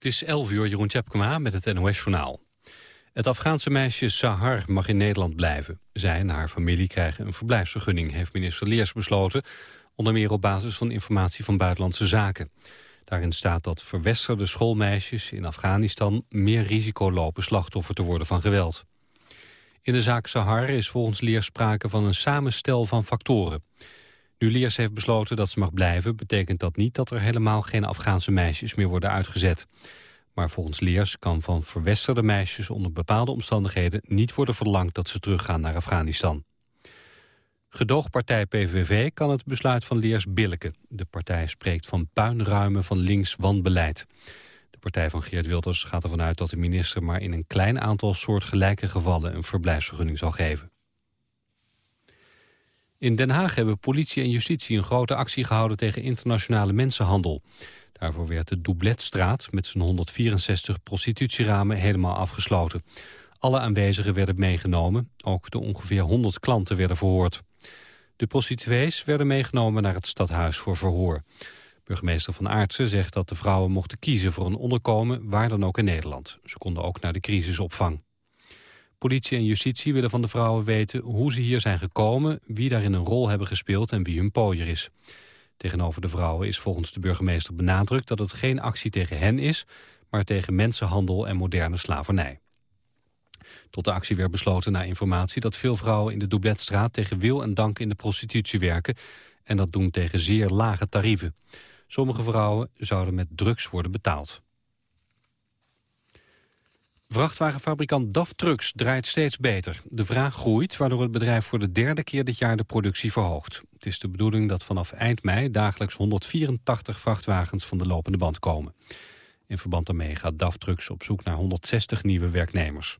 Het is 11 uur, Jeroen Tjepkema met het NOS-journaal. Het Afghaanse meisje Sahar mag in Nederland blijven. Zij en haar familie krijgen een verblijfsvergunning, heeft minister Leers besloten. Onder meer op basis van informatie van Buitenlandse Zaken. Daarin staat dat verwesterde schoolmeisjes in Afghanistan meer risico lopen slachtoffer te worden van geweld. In de zaak Sahar is volgens Leers sprake van een samenstel van factoren. Nu Leers heeft besloten dat ze mag blijven... betekent dat niet dat er helemaal geen Afghaanse meisjes meer worden uitgezet. Maar volgens Leers kan van verwesterde meisjes onder bepaalde omstandigheden... niet worden verlangd dat ze teruggaan naar Afghanistan. Gedoogpartij PVV kan het besluit van Leers billiken. De partij spreekt van puinruimen van links wanbeleid. De partij van Geert Wilders gaat ervan uit dat de minister... maar in een klein aantal soortgelijke gevallen een verblijfsvergunning zal geven. In Den Haag hebben politie en justitie een grote actie gehouden tegen internationale mensenhandel. Daarvoor werd de Doubletstraat met zijn 164 prostitutieramen helemaal afgesloten. Alle aanwezigen werden meegenomen, ook de ongeveer 100 klanten werden verhoord. De prostituees werden meegenomen naar het stadhuis voor verhoor. Burgemeester Van Aartsen zegt dat de vrouwen mochten kiezen voor een onderkomen waar dan ook in Nederland. Ze konden ook naar de crisisopvang. Politie en justitie willen van de vrouwen weten hoe ze hier zijn gekomen, wie daarin een rol hebben gespeeld en wie hun pooier is. Tegenover de vrouwen is volgens de burgemeester benadrukt dat het geen actie tegen hen is, maar tegen mensenhandel en moderne slavernij. Tot de actie werd besloten na informatie dat veel vrouwen in de Doubletstraat tegen wil en dank in de prostitutie werken en dat doen tegen zeer lage tarieven. Sommige vrouwen zouden met drugs worden betaald. Vrachtwagenfabrikant DAF Trucks draait steeds beter. De vraag groeit, waardoor het bedrijf voor de derde keer dit jaar de productie verhoogt. Het is de bedoeling dat vanaf eind mei dagelijks 184 vrachtwagens van de lopende band komen. In verband daarmee gaat DAF Trucks op zoek naar 160 nieuwe werknemers.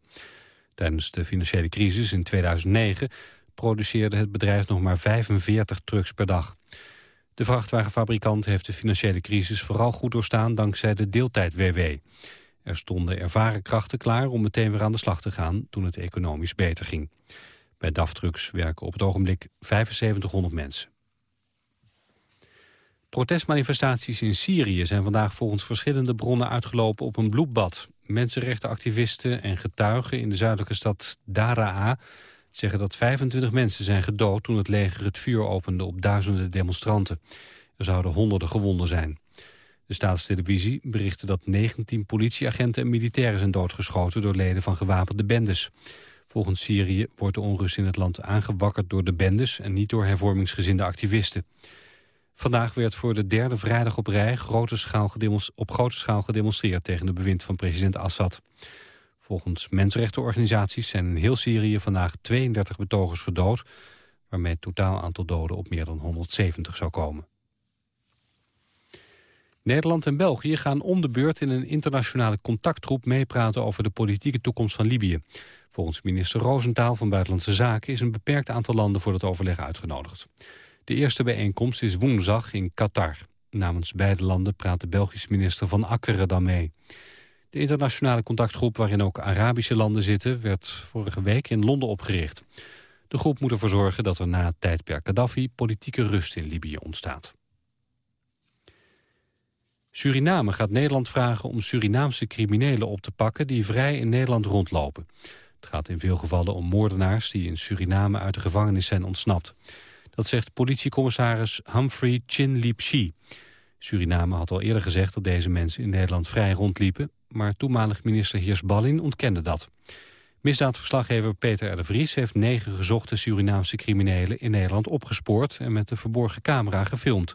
Tijdens de financiële crisis in 2009 produceerde het bedrijf nog maar 45 trucks per dag. De vrachtwagenfabrikant heeft de financiële crisis vooral goed doorstaan dankzij de deeltijd-WW. Er stonden ervaren krachten klaar om meteen weer aan de slag te gaan toen het economisch beter ging. Bij DAF Trucks werken op het ogenblik 7500 mensen. Protestmanifestaties in Syrië zijn vandaag volgens verschillende bronnen uitgelopen op een bloedbad. Mensenrechtenactivisten en getuigen in de zuidelijke stad Daraa zeggen dat 25 mensen zijn gedood toen het leger het vuur opende op duizenden demonstranten. Er zouden honderden gewonden zijn. De staatstelevisie berichtte dat 19 politieagenten en militairen zijn doodgeschoten door leden van gewapende bendes. Volgens Syrië wordt de onrust in het land aangewakkerd door de bendes en niet door hervormingsgezinde activisten. Vandaag werd voor de derde vrijdag op rij grote schaal op grote schaal gedemonstreerd tegen de bewind van president Assad. Volgens mensenrechtenorganisaties zijn in heel Syrië vandaag 32 betogers gedood, waarmee het totaal aantal doden op meer dan 170 zou komen. Nederland en België gaan om de beurt in een internationale contactgroep meepraten over de politieke toekomst van Libië. Volgens minister Roosentaal van Buitenlandse Zaken is een beperkt aantal landen voor het overleg uitgenodigd. De eerste bijeenkomst is woensdag in Qatar. Namens beide landen praat de Belgische minister van Akkeren dan mee. De internationale contactgroep waarin ook Arabische landen zitten... werd vorige week in Londen opgericht. De groep moet ervoor zorgen dat er na het tijdperk Gaddafi... politieke rust in Libië ontstaat. Suriname gaat Nederland vragen om Surinaamse criminelen op te pakken... die vrij in Nederland rondlopen. Het gaat in veel gevallen om moordenaars die in Suriname uit de gevangenis zijn ontsnapt. Dat zegt politiecommissaris Humphrey Chin Suriname had al eerder gezegd dat deze mensen in Nederland vrij rondliepen... maar toenmalig minister Hiers Ballin ontkende dat. Misdaadverslaggever Peter R. de Vries heeft negen gezochte Surinaamse criminelen in Nederland opgespoord... en met de verborgen camera gefilmd.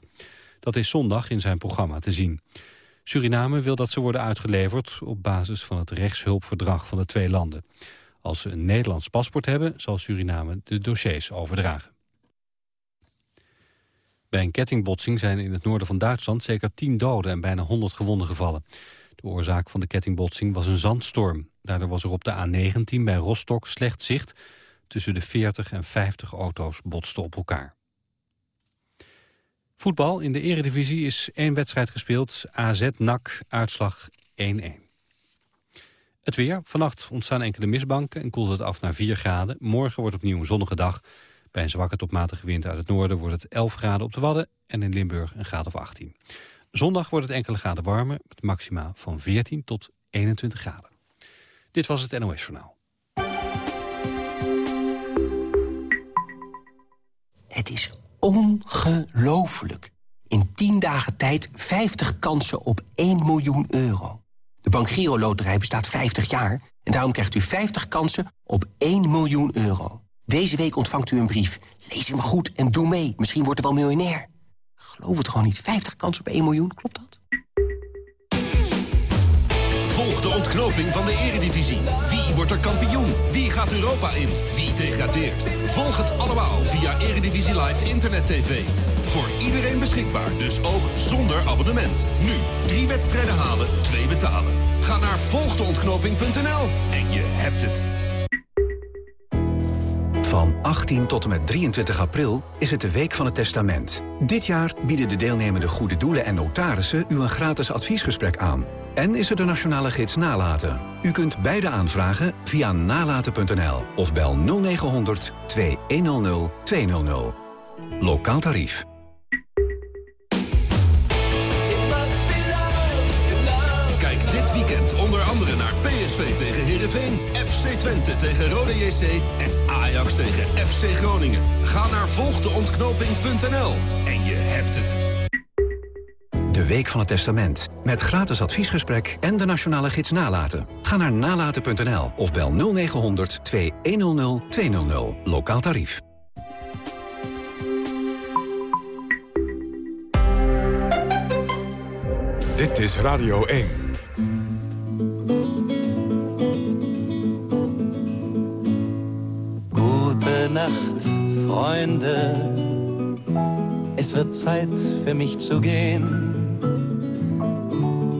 Dat is zondag in zijn programma te zien. Suriname wil dat ze worden uitgeleverd op basis van het rechtshulpverdrag van de twee landen. Als ze een Nederlands paspoort hebben, zal Suriname de dossiers overdragen. Bij een kettingbotsing zijn in het noorden van Duitsland zeker 10 doden en bijna 100 gewonden gevallen. De oorzaak van de kettingbotsing was een zandstorm. Daardoor was er op de A19 bij Rostock slecht zicht. Tussen de 40 en 50 auto's botsten op elkaar. Voetbal in de eredivisie is één wedstrijd gespeeld. AZ-NAC, uitslag 1-1. Het weer. Vannacht ontstaan enkele mistbanken en koelt het af naar 4 graden. Morgen wordt opnieuw een zonnige dag. Bij een zwakke tot matige wind uit het noorden wordt het 11 graden op de Wadden... en in Limburg een graad of 18. Zondag wordt het enkele graden warmer, met maxima van 14 tot 21 graden. Dit was het NOS Journaal. Het is ongelooflijk. In 10 dagen tijd 50 kansen op 1 miljoen euro. De Bank Giro Loterij bestaat 50 jaar en daarom krijgt u 50 kansen op 1 miljoen euro. Deze week ontvangt u een brief. Lees hem goed en doe mee. Misschien wordt u wel miljonair. Geloof het gewoon niet. 50 kansen op 1 miljoen, klopt dat? Volg de ontknoping van de eredivisie. Wie wordt er kampioen? Wie gaat Europa in? Wie degradeert? Volg het allemaal via Eredivisie Live Internet TV. Voor iedereen beschikbaar, dus ook zonder abonnement. Nu, drie wedstrijden halen, twee betalen. Ga naar volgdeontknoping.nl en je hebt het. Van 18 tot en met 23 april is het de Week van het Testament. Dit jaar bieden de deelnemende goede doelen en notarissen u een gratis adviesgesprek aan. En is er de nationale gids Nalaten. U kunt beide aanvragen via nalaten.nl of bel 0900 2100 200. Lokaal tarief. Kijk dit weekend onder andere naar PSV tegen Heerenveen, FC Twente tegen Rode JC en Ajax tegen FC Groningen. Ga naar volgdeontknoping.nl en je hebt het. De Week van het Testament. Met gratis adviesgesprek en de nationale gids Nalaten. Ga naar nalaten.nl of bel 0900 2100 200. Lokaal tarief. Dit is Radio 1. Gute Nacht, Freunde. Es wird Zeit für mich zu gehen.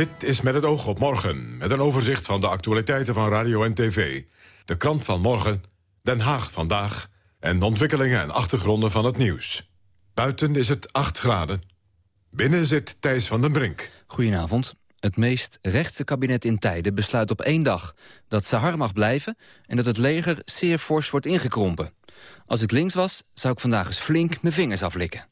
Dit is met het oog op morgen, met een overzicht van de actualiteiten van radio en tv. De krant van morgen, Den Haag vandaag... en de ontwikkelingen en achtergronden van het nieuws. Buiten is het 8 graden. Binnen zit Thijs van den Brink. Goedenavond. Het meest rechtse kabinet in tijden besluit op één dag... dat Sahar mag blijven en dat het leger zeer fors wordt ingekrompen. Als ik links was, zou ik vandaag eens flink mijn vingers aflikken.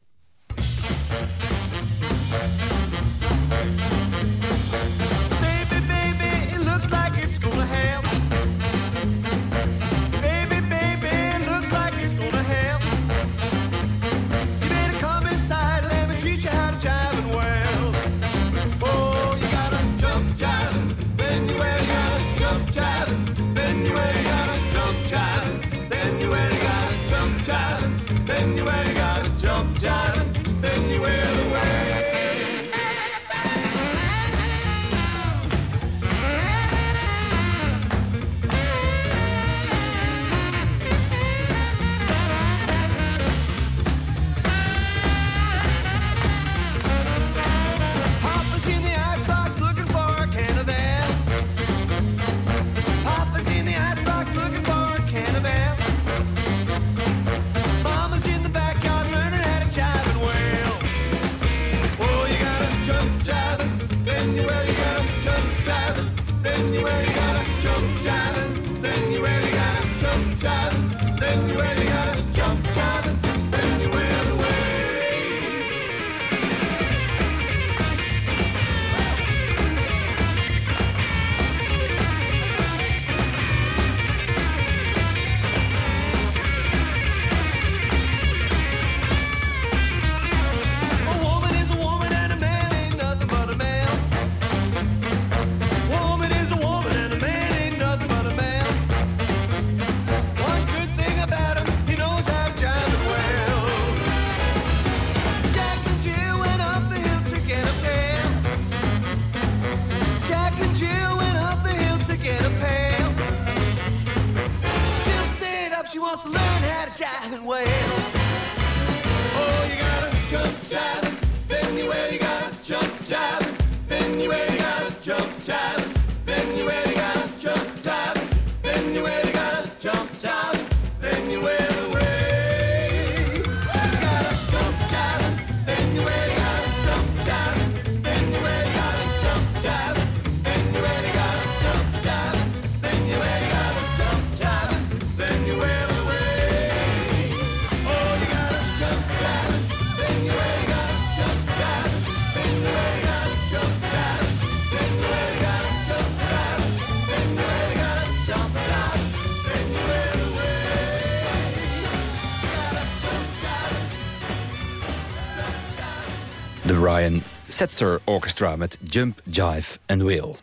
Setzer Orchestra met Jump, Jive and Will.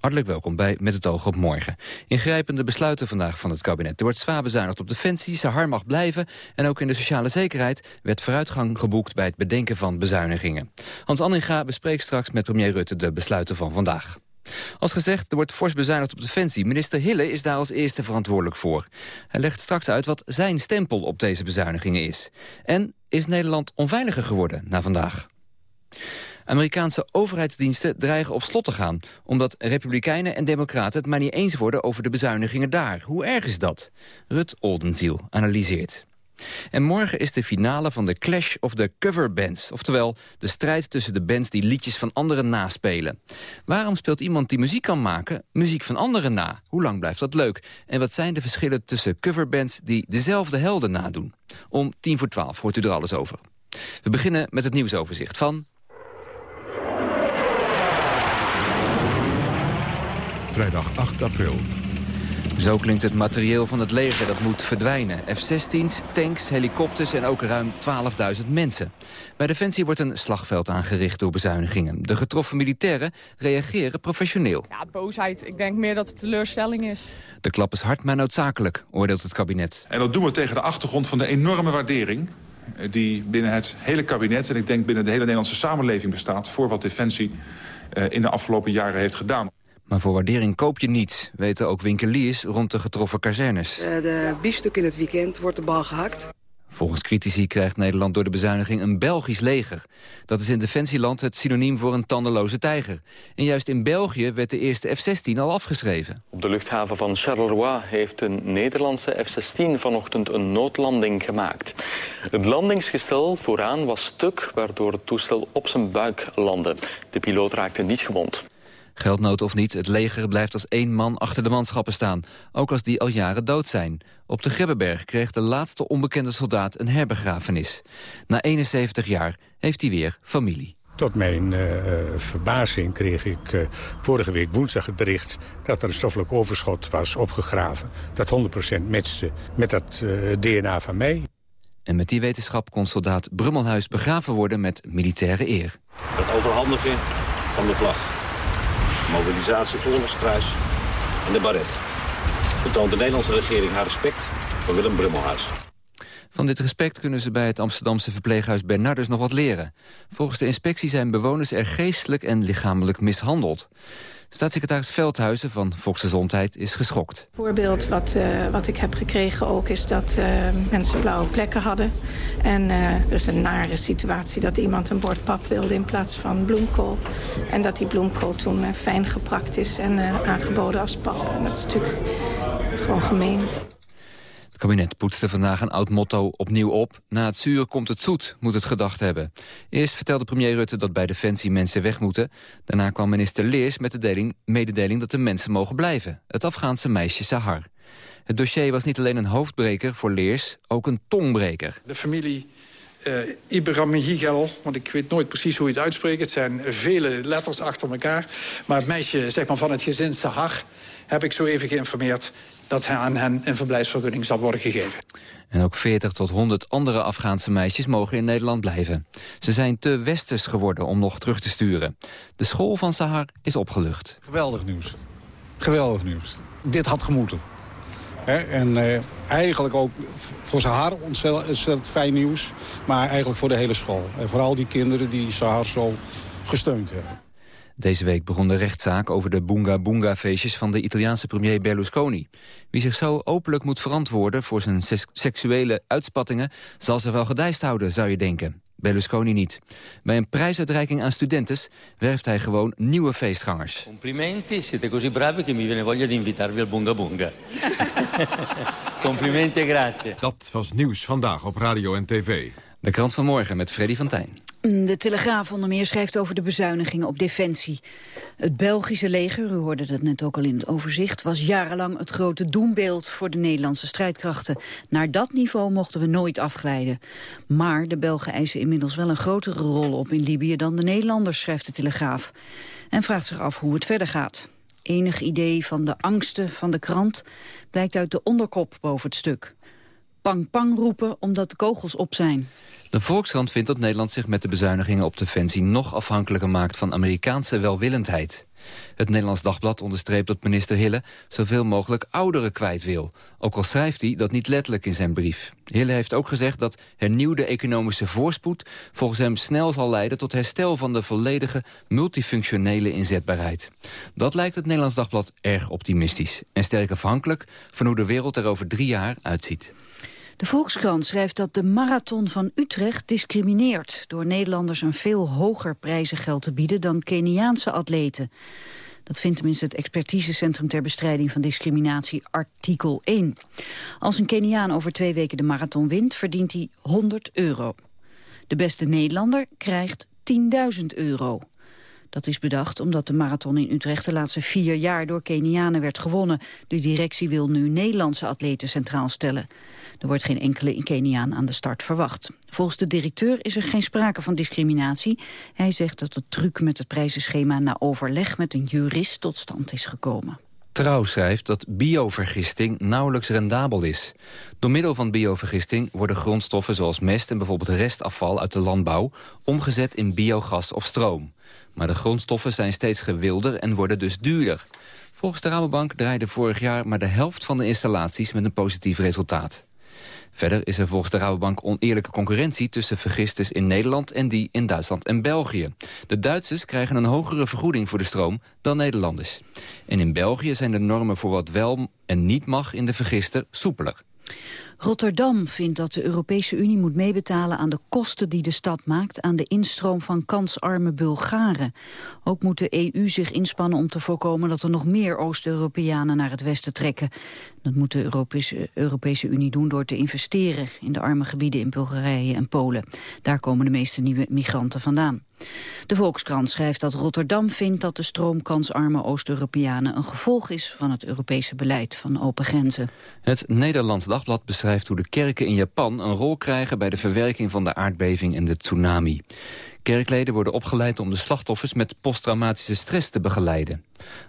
Hartelijk welkom bij Met het oog op morgen. Ingrijpende besluiten vandaag van het kabinet. Er wordt zwaar bezuinigd op defensie, Sahar mag blijven... en ook in de sociale zekerheid werd vooruitgang geboekt... bij het bedenken van bezuinigingen. Hans Anninga bespreekt straks met premier Rutte de besluiten van vandaag. Als gezegd, er wordt fors bezuinigd op defensie. Minister Hille is daar als eerste verantwoordelijk voor. Hij legt straks uit wat zijn stempel op deze bezuinigingen is. En is Nederland onveiliger geworden na vandaag? Amerikaanse overheidsdiensten dreigen op slot te gaan... omdat republikeinen en democraten het maar niet eens worden over de bezuinigingen daar. Hoe erg is dat? Rut Oldenziel analyseert. En morgen is de finale van de Clash of the Cover Bands. Oftewel, de strijd tussen de bands die liedjes van anderen naspelen. Waarom speelt iemand die muziek kan maken, muziek van anderen na? Hoe lang blijft dat leuk? En wat zijn de verschillen tussen coverbands die dezelfde helden nadoen? Om tien voor twaalf hoort u er alles over. We beginnen met het nieuwsoverzicht van... Vrijdag 8 april. Zo klinkt het materieel van het leger dat moet verdwijnen. F-16's, tanks, helikopters en ook ruim 12.000 mensen. Bij Defensie wordt een slagveld aangericht door bezuinigingen. De getroffen militairen reageren professioneel. Ja, boosheid. Ik denk meer dat het teleurstelling is. De klap is hard maar noodzakelijk, oordeelt het kabinet. En dat doen we tegen de achtergrond van de enorme waardering eh, die binnen het hele kabinet... en ik denk binnen de hele Nederlandse samenleving bestaat... voor wat Defensie eh, in de afgelopen jaren heeft gedaan. Maar voor waardering koop je niets, weten ook winkeliers rond de getroffen kazernes. Eh, de biefstuk in het weekend wordt de bal gehakt. Volgens critici krijgt Nederland door de bezuiniging een Belgisch leger. Dat is in defensieland het synoniem voor een tandeloze tijger. En juist in België werd de eerste F-16 al afgeschreven. Op de luchthaven van Charleroi heeft een Nederlandse F-16 vanochtend een noodlanding gemaakt. Het landingsgestel vooraan was stuk, waardoor het toestel op zijn buik landde. De piloot raakte niet gewond. Geldnood of niet, het leger blijft als één man achter de manschappen staan. Ook als die al jaren dood zijn. Op de Grebbeberg kreeg de laatste onbekende soldaat een herbegrafenis. Na 71 jaar heeft hij weer familie. Tot mijn uh, verbazing kreeg ik uh, vorige week woensdag het bericht... dat er een stoffelijk overschot was opgegraven. Dat 100% matchte met dat uh, DNA van mij. En met die wetenschap kon soldaat Brummelhuis begraven worden met militaire eer. Het overhandigen van de vlag mobilisatie oorlogskruis en de baret. Betoont de Nederlandse regering haar respect voor Willem Brummelhuis. Van dit respect kunnen ze bij het Amsterdamse verpleeghuis Bernardus nog wat leren. Volgens de inspectie zijn bewoners er geestelijk en lichamelijk mishandeld. Staatssecretaris Veldhuizen van Volksgezondheid is geschokt. Een voorbeeld wat, uh, wat ik heb gekregen ook is dat uh, mensen blauwe plekken hadden. En uh, er is een nare situatie dat iemand een bord pap wilde in plaats van bloemkool. En dat die bloemkool toen fijn geprakt is en aangeboden als pap. En dat is natuurlijk gewoon gemeen. Het kabinet poetste vandaag een oud motto opnieuw op. Na het zuur komt het zoet, moet het gedacht hebben. Eerst vertelde premier Rutte dat bij Defensie mensen weg moeten. Daarna kwam minister Leers met de deling, mededeling dat de mensen mogen blijven. Het Afghaanse meisje Sahar. Het dossier was niet alleen een hoofdbreker voor Leers, ook een tongbreker. De familie uh, Ibrahim Higel, want ik weet nooit precies hoe je het uitspreekt. Het zijn vele letters achter elkaar. Maar het meisje zeg maar, van het gezin Sahar heb ik zo even geïnformeerd dat aan hen een verblijfsvergunning zal worden gegeven. En ook 40 tot 100 andere Afghaanse meisjes mogen in Nederland blijven. Ze zijn te westers geworden om nog terug te sturen. De school van Sahar is opgelucht. Geweldig nieuws. Geweldig nieuws. Dit had gemoeten. en uh, eigenlijk ook voor Sahar ontzettend fijn nieuws. Maar eigenlijk voor de hele school. En vooral die kinderen die Sahar zo gesteund hebben. Deze week begon de rechtszaak over de Boonga Boonga feestjes van de Italiaanse premier Berlusconi. Wie zich zo openlijk moet verantwoorden voor zijn seksuele uitspattingen zal zich wel gedijst houden, zou je denken. Berlusconi niet. Bij een prijsuitreiking aan studentes werft hij gewoon nieuwe feestgangers. Complimenti, siete così bravi che mi viene voglia di invitarvi al Bunga Bunga. Complimenti e grazie. Dat was nieuws vandaag op radio en tv. De krant van morgen met Freddy van Tijn. De Telegraaf onder meer schrijft over de bezuinigingen op defensie. Het Belgische leger, u hoorde dat net ook al in het overzicht... was jarenlang het grote doembeeld voor de Nederlandse strijdkrachten. Naar dat niveau mochten we nooit afglijden. Maar de Belgen eisen inmiddels wel een grotere rol op in Libië... dan de Nederlanders, schrijft de Telegraaf. En vraagt zich af hoe het verder gaat. Enig idee van de angsten van de krant blijkt uit de onderkop boven het stuk. Pang pang roepen omdat de kogels op zijn. De Volkskrant vindt dat Nederland zich met de bezuinigingen op defensie nog afhankelijker maakt van Amerikaanse welwillendheid. Het Nederlands Dagblad onderstreept dat minister Hille zoveel mogelijk ouderen kwijt wil. Ook al schrijft hij dat niet letterlijk in zijn brief. Hille heeft ook gezegd dat hernieuwde economische voorspoed volgens hem snel zal leiden tot herstel van de volledige multifunctionele inzetbaarheid. Dat lijkt het Nederlands Dagblad erg optimistisch en sterk afhankelijk van hoe de wereld er over drie jaar uitziet. De Volkskrant schrijft dat de Marathon van Utrecht discrimineert... door Nederlanders een veel hoger prijzengeld te bieden dan Keniaanse atleten. Dat vindt tenminste het expertisecentrum ter bestrijding van discriminatie artikel 1. Als een Keniaan over twee weken de marathon wint, verdient hij 100 euro. De beste Nederlander krijgt 10.000 euro. Dat is bedacht omdat de marathon in Utrecht de laatste vier jaar door Kenianen werd gewonnen. De directie wil nu Nederlandse atleten centraal stellen. Er wordt geen enkele Keniaan aan de start verwacht. Volgens de directeur is er geen sprake van discriminatie. Hij zegt dat de truc met het prijzenschema na overleg met een jurist tot stand is gekomen. Trouw schrijft dat biovergisting nauwelijks rendabel is. Door middel van biovergisting worden grondstoffen zoals mest en bijvoorbeeld restafval uit de landbouw omgezet in biogas of stroom. Maar de grondstoffen zijn steeds gewilder en worden dus duurder. Volgens de Rabobank draaide vorig jaar maar de helft van de installaties met een positief resultaat. Verder is er volgens de Rabobank oneerlijke concurrentie tussen vergisters in Nederland en die in Duitsland en België. De Duitsers krijgen een hogere vergoeding voor de stroom dan Nederlanders. En in België zijn de normen voor wat wel en niet mag in de vergister soepeler. Rotterdam vindt dat de Europese Unie moet meebetalen aan de kosten die de stad maakt aan de instroom van kansarme Bulgaren. Ook moet de EU zich inspannen om te voorkomen dat er nog meer Oost-Europeanen naar het westen trekken. Dat moet de Europese, Europese Unie doen door te investeren in de arme gebieden in Bulgarije en Polen. Daar komen de meeste nieuwe migranten vandaan. De Volkskrant schrijft dat Rotterdam vindt dat de stroom kansarme Oost-Europeanen een gevolg is van het Europese beleid van open grenzen. Het Nederlands Dagblad beschrijft hoe de kerken in Japan een rol krijgen bij de verwerking van de aardbeving en de tsunami. Kerkleden worden opgeleid om de slachtoffers met posttraumatische stress te begeleiden.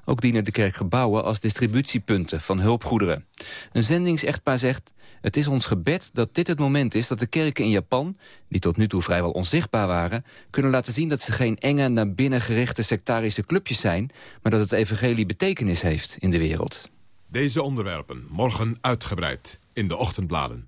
Ook dienen de kerkgebouwen als distributiepunten van hulpgoederen. Een zendingsechtpaar zegt... Het is ons gebed dat dit het moment is dat de kerken in Japan... die tot nu toe vrijwel onzichtbaar waren... kunnen laten zien dat ze geen enge, naar binnen gerichte sectarische clubjes zijn... maar dat het evangelie betekenis heeft in de wereld. Deze onderwerpen morgen uitgebreid in de ochtendbladen.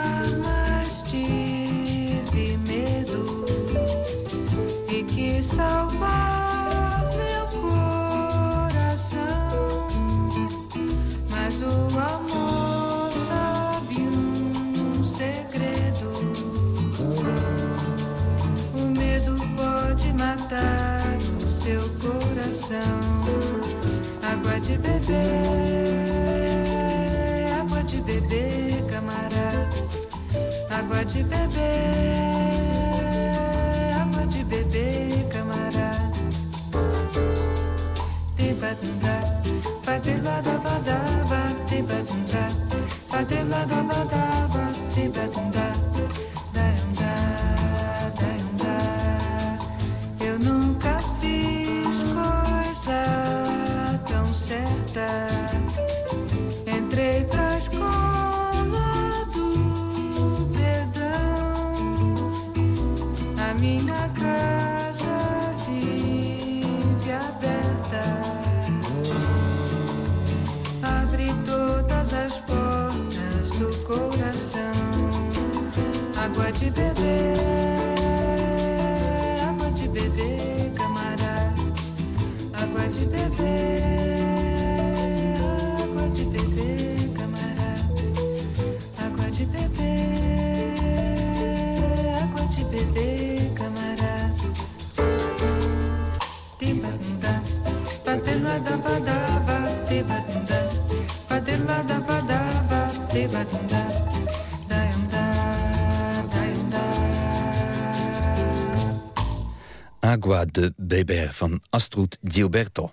De Beber van Astrud Gilberto.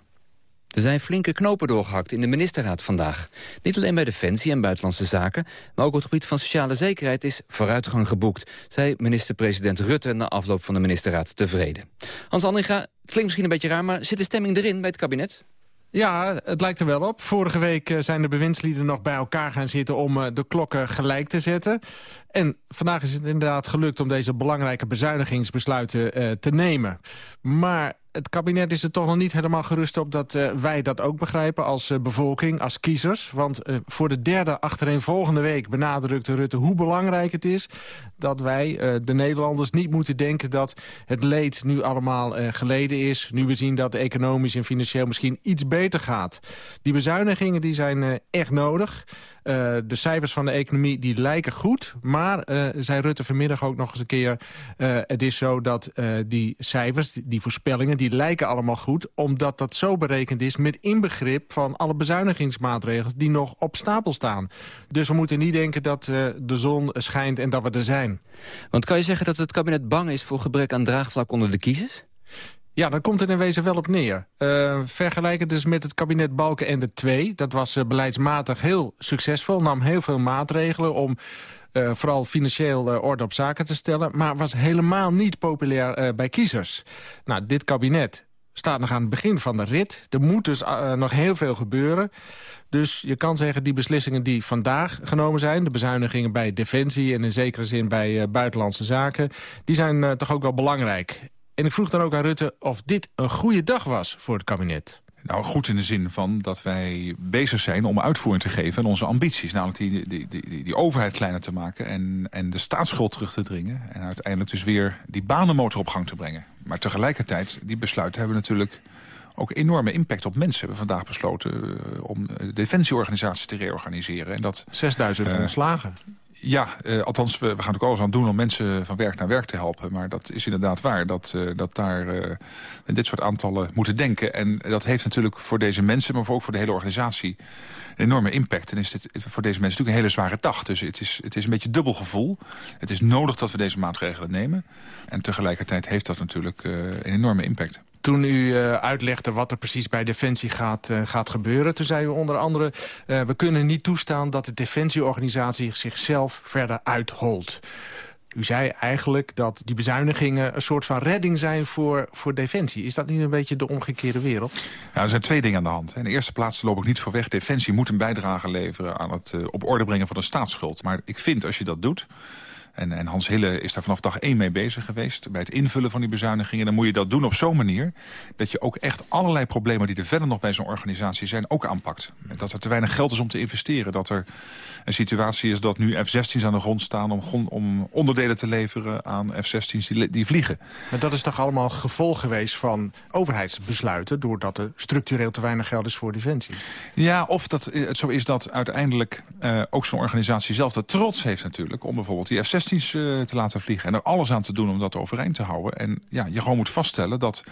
Er zijn flinke knopen doorgehakt in de ministerraad vandaag. Niet alleen bij Defensie en Buitenlandse Zaken... maar ook op het gebied van sociale zekerheid is vooruitgang geboekt... zei minister-president Rutte na afloop van de ministerraad tevreden. Hans Andringa, klinkt misschien een beetje raar... maar zit de stemming erin bij het kabinet? Ja, het lijkt er wel op. Vorige week eh, zijn de bewindslieden nog bij elkaar gaan zitten om eh, de klokken gelijk te zetten. En vandaag is het inderdaad gelukt om deze belangrijke bezuinigingsbesluiten uh, te nemen. Maar het kabinet is er toch nog niet helemaal gerust op dat uh, wij dat ook begrijpen als uh, bevolking, als kiezers. Want uh, voor de derde achtereenvolgende week benadrukte Rutte hoe belangrijk het is... dat wij, de Nederlanders, niet moeten denken dat het leed nu allemaal geleden is. Nu we zien dat economisch en financieel misschien iets beter gaat. Die bezuinigingen die zijn echt nodig. De cijfers van de economie die lijken goed, maar, zei Rutte vanmiddag ook nog eens een keer... het is zo dat die cijfers, die voorspellingen die lijken allemaal goed... omdat dat zo berekend is met inbegrip van alle bezuinigingsmaatregelen... die nog op stapel staan. Dus we moeten niet denken dat de zon schijnt en dat we er zijn. Want kan je zeggen dat het kabinet bang is voor gebrek aan draagvlak onder de kiezers? Ja, daar komt het in wezen wel op neer. Uh, vergelijken dus met het kabinet Balken en de 2. Dat was uh, beleidsmatig heel succesvol, nam heel veel maatregelen om... Uh, vooral financieel orde op zaken te stellen... maar was helemaal niet populair bij kiezers. Nou, dit kabinet staat nog aan het begin van de rit. Er moet dus nog heel veel gebeuren. Dus je kan zeggen, die beslissingen die vandaag genomen zijn... de bezuinigingen bij Defensie en in zekere zin bij Buitenlandse Zaken... die zijn toch ook wel belangrijk. En ik vroeg dan ook aan Rutte of dit een goede dag was voor het kabinet. Nou, goed in de zin van dat wij bezig zijn om uitvoering te geven aan onze ambities. Namelijk die, die, die, die overheid kleiner te maken en, en de staatsschuld terug te dringen. En uiteindelijk dus weer die banenmotor op gang te brengen. Maar tegelijkertijd, die besluiten hebben natuurlijk ook enorme impact op mensen. We hebben vandaag besloten om de defensieorganisatie te reorganiseren. En dat, 6000 uh, ontslagen. Ja, uh, althans, we, we gaan natuurlijk alles aan doen om mensen van werk naar werk te helpen. Maar dat is inderdaad waar, dat, uh, dat daar uh, dit soort aantallen moeten denken. En dat heeft natuurlijk voor deze mensen, maar ook voor de hele organisatie... een enorme impact. En is dit voor deze mensen natuurlijk een hele zware dag. Dus het is, het is een beetje dubbel gevoel. Het is nodig dat we deze maatregelen nemen. En tegelijkertijd heeft dat natuurlijk een enorme impact. Toen u uh, uitlegde wat er precies bij Defensie gaat, uh, gaat gebeuren... toen zei u onder andere... Uh, we kunnen niet toestaan dat de Defensieorganisatie zichzelf verder uitholt. U zei eigenlijk dat die bezuinigingen een soort van redding zijn voor, voor Defensie. Is dat niet een beetje de omgekeerde wereld? Nou, er zijn twee dingen aan de hand. In de eerste plaats loop ik niet voor weg. Defensie moet een bijdrage leveren aan het op orde brengen van de staatsschuld. Maar ik vind als je dat doet... En, en, Hans Hille is daar vanaf dag één mee bezig geweest... bij het invullen van die bezuinigingen. Dan moet je dat doen op zo'n manier... dat je ook echt allerlei problemen die er verder nog bij zo'n organisatie zijn... ook aanpakt. Dat er te weinig geld is om te investeren. Dat er een situatie is dat nu F-16's aan de grond staan... om, om onderdelen te leveren aan F-16's die, die, vliegen. Maar dat is toch allemaal gevolg geweest van overheidsbesluiten... doordat er structureel te weinig geld is voor defensie? Ja, of dat het zo is dat uiteindelijk uh, ook zo'n organisatie zelf de trots heeft natuurlijk... om bijvoorbeeld die F-16 16's uh, te laten vliegen. En er alles aan te doen om dat overeind te houden. En ja, je gewoon moet vaststellen dat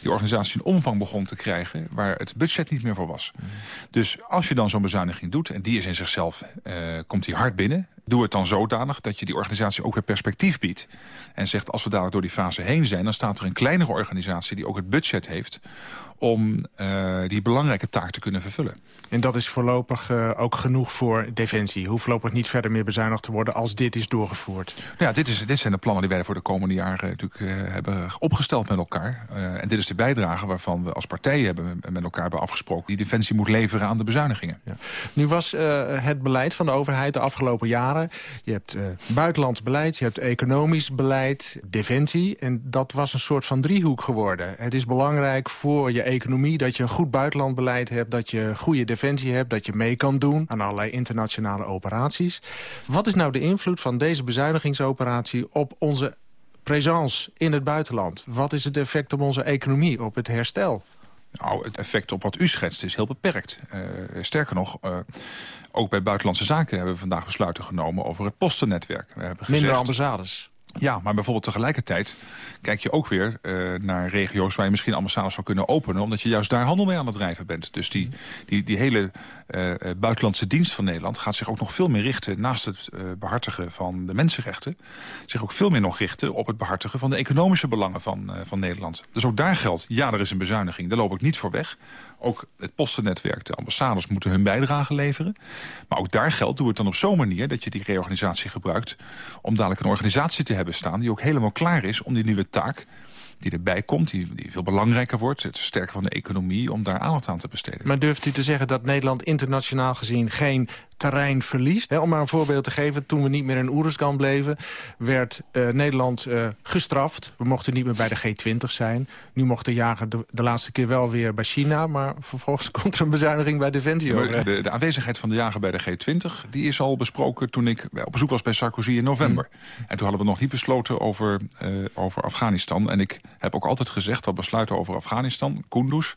die organisatie een omvang begon te krijgen... waar het budget niet meer voor was. Mm. Dus als je dan zo'n bezuiniging doet... en die is in zichzelf, uh, komt die hard binnen... doe het dan zodanig dat je die organisatie ook weer perspectief biedt. En zegt, als we dadelijk door die fase heen zijn... dan staat er een kleinere organisatie die ook het budget heeft om uh, die belangrijke taak te kunnen vervullen. En dat is voorlopig uh, ook genoeg voor Defensie? Hoeft voorlopig niet verder meer bezuinigd te worden als dit is doorgevoerd? Ja, dit, is, dit zijn de plannen die wij voor de komende jaren natuurlijk uh, hebben opgesteld met elkaar. en dit is de bijdrage waarvan we als partijen hebben met elkaar hebben afgesproken... die Defensie moet leveren aan de bezuinigingen. Ja. Nu was het beleid van de overheid de afgelopen jaren... je hebt buitenlands beleid, je hebt economisch beleid, Defensie... en dat was een soort van driehoek geworden. Het is belangrijk voor je economie, dat je een goed buitenlandbeleid hebt... dat je goede defensie hebt, dat je mee kan doen aan allerlei internationale operaties. Wat is nou de invloed van deze bezuinigingsoperatie op onze présence in het buitenland? Wat is het effect op onze economie, op het herstel? Nou, het effect op wat u schetst is heel beperkt. Uh, sterker nog, uh, ook bij Buitenlandse Zaken hebben we vandaag besluiten genomen over het postennetwerk. We hebben Minder ambassades. Ja, maar bijvoorbeeld tegelijkertijd kijk je ook weer eh, naar regio's... waar je misschien ambassades zou kunnen openen... omdat je juist daar handel mee aan het drijven bent. Dus die, die, die hele eh, eh, buitenlandse dienst van Nederland... gaat zich ook nog veel meer richten, naast het eh, behartigen van de mensenrechten... zich ook veel meer nog richten op het behartigen van de economische belangen van, van Nederland. Dus ook daar geldt, ja, er is een bezuiniging. Daar loop ik niet voor weg. Ook het postennetwerk, de ambassades moeten hun bijdrage leveren. Maar ook daar geldt, doe het dan op zo'n manier... dat je die reorganisatie gebruikt om dadelijk een organisatie te hebben staan... die ook helemaal klaar is om die nieuwe taak die erbij komt, die, die veel belangrijker wordt... het versterken van de economie, om daar aandacht aan te besteden. Maar durft u te zeggen dat Nederland internationaal gezien geen terrein verliest? Om maar een voorbeeld te geven, toen we niet meer in Oeruzgan bleven... werd eh, Nederland eh, gestraft. We mochten niet meer bij de G20 zijn. Nu mocht de jager de, de laatste keer wel weer bij China... maar vervolgens komt er een bezuiniging bij Defensie. Maar de, de aanwezigheid van de jager bij de G20... die is al besproken toen ik op bezoek was bij Sarkozy in november. En toen hadden we nog niet besloten over, eh, over Afghanistan. En ik heb ook altijd gezegd dat besluiten over Afghanistan... Kunduz,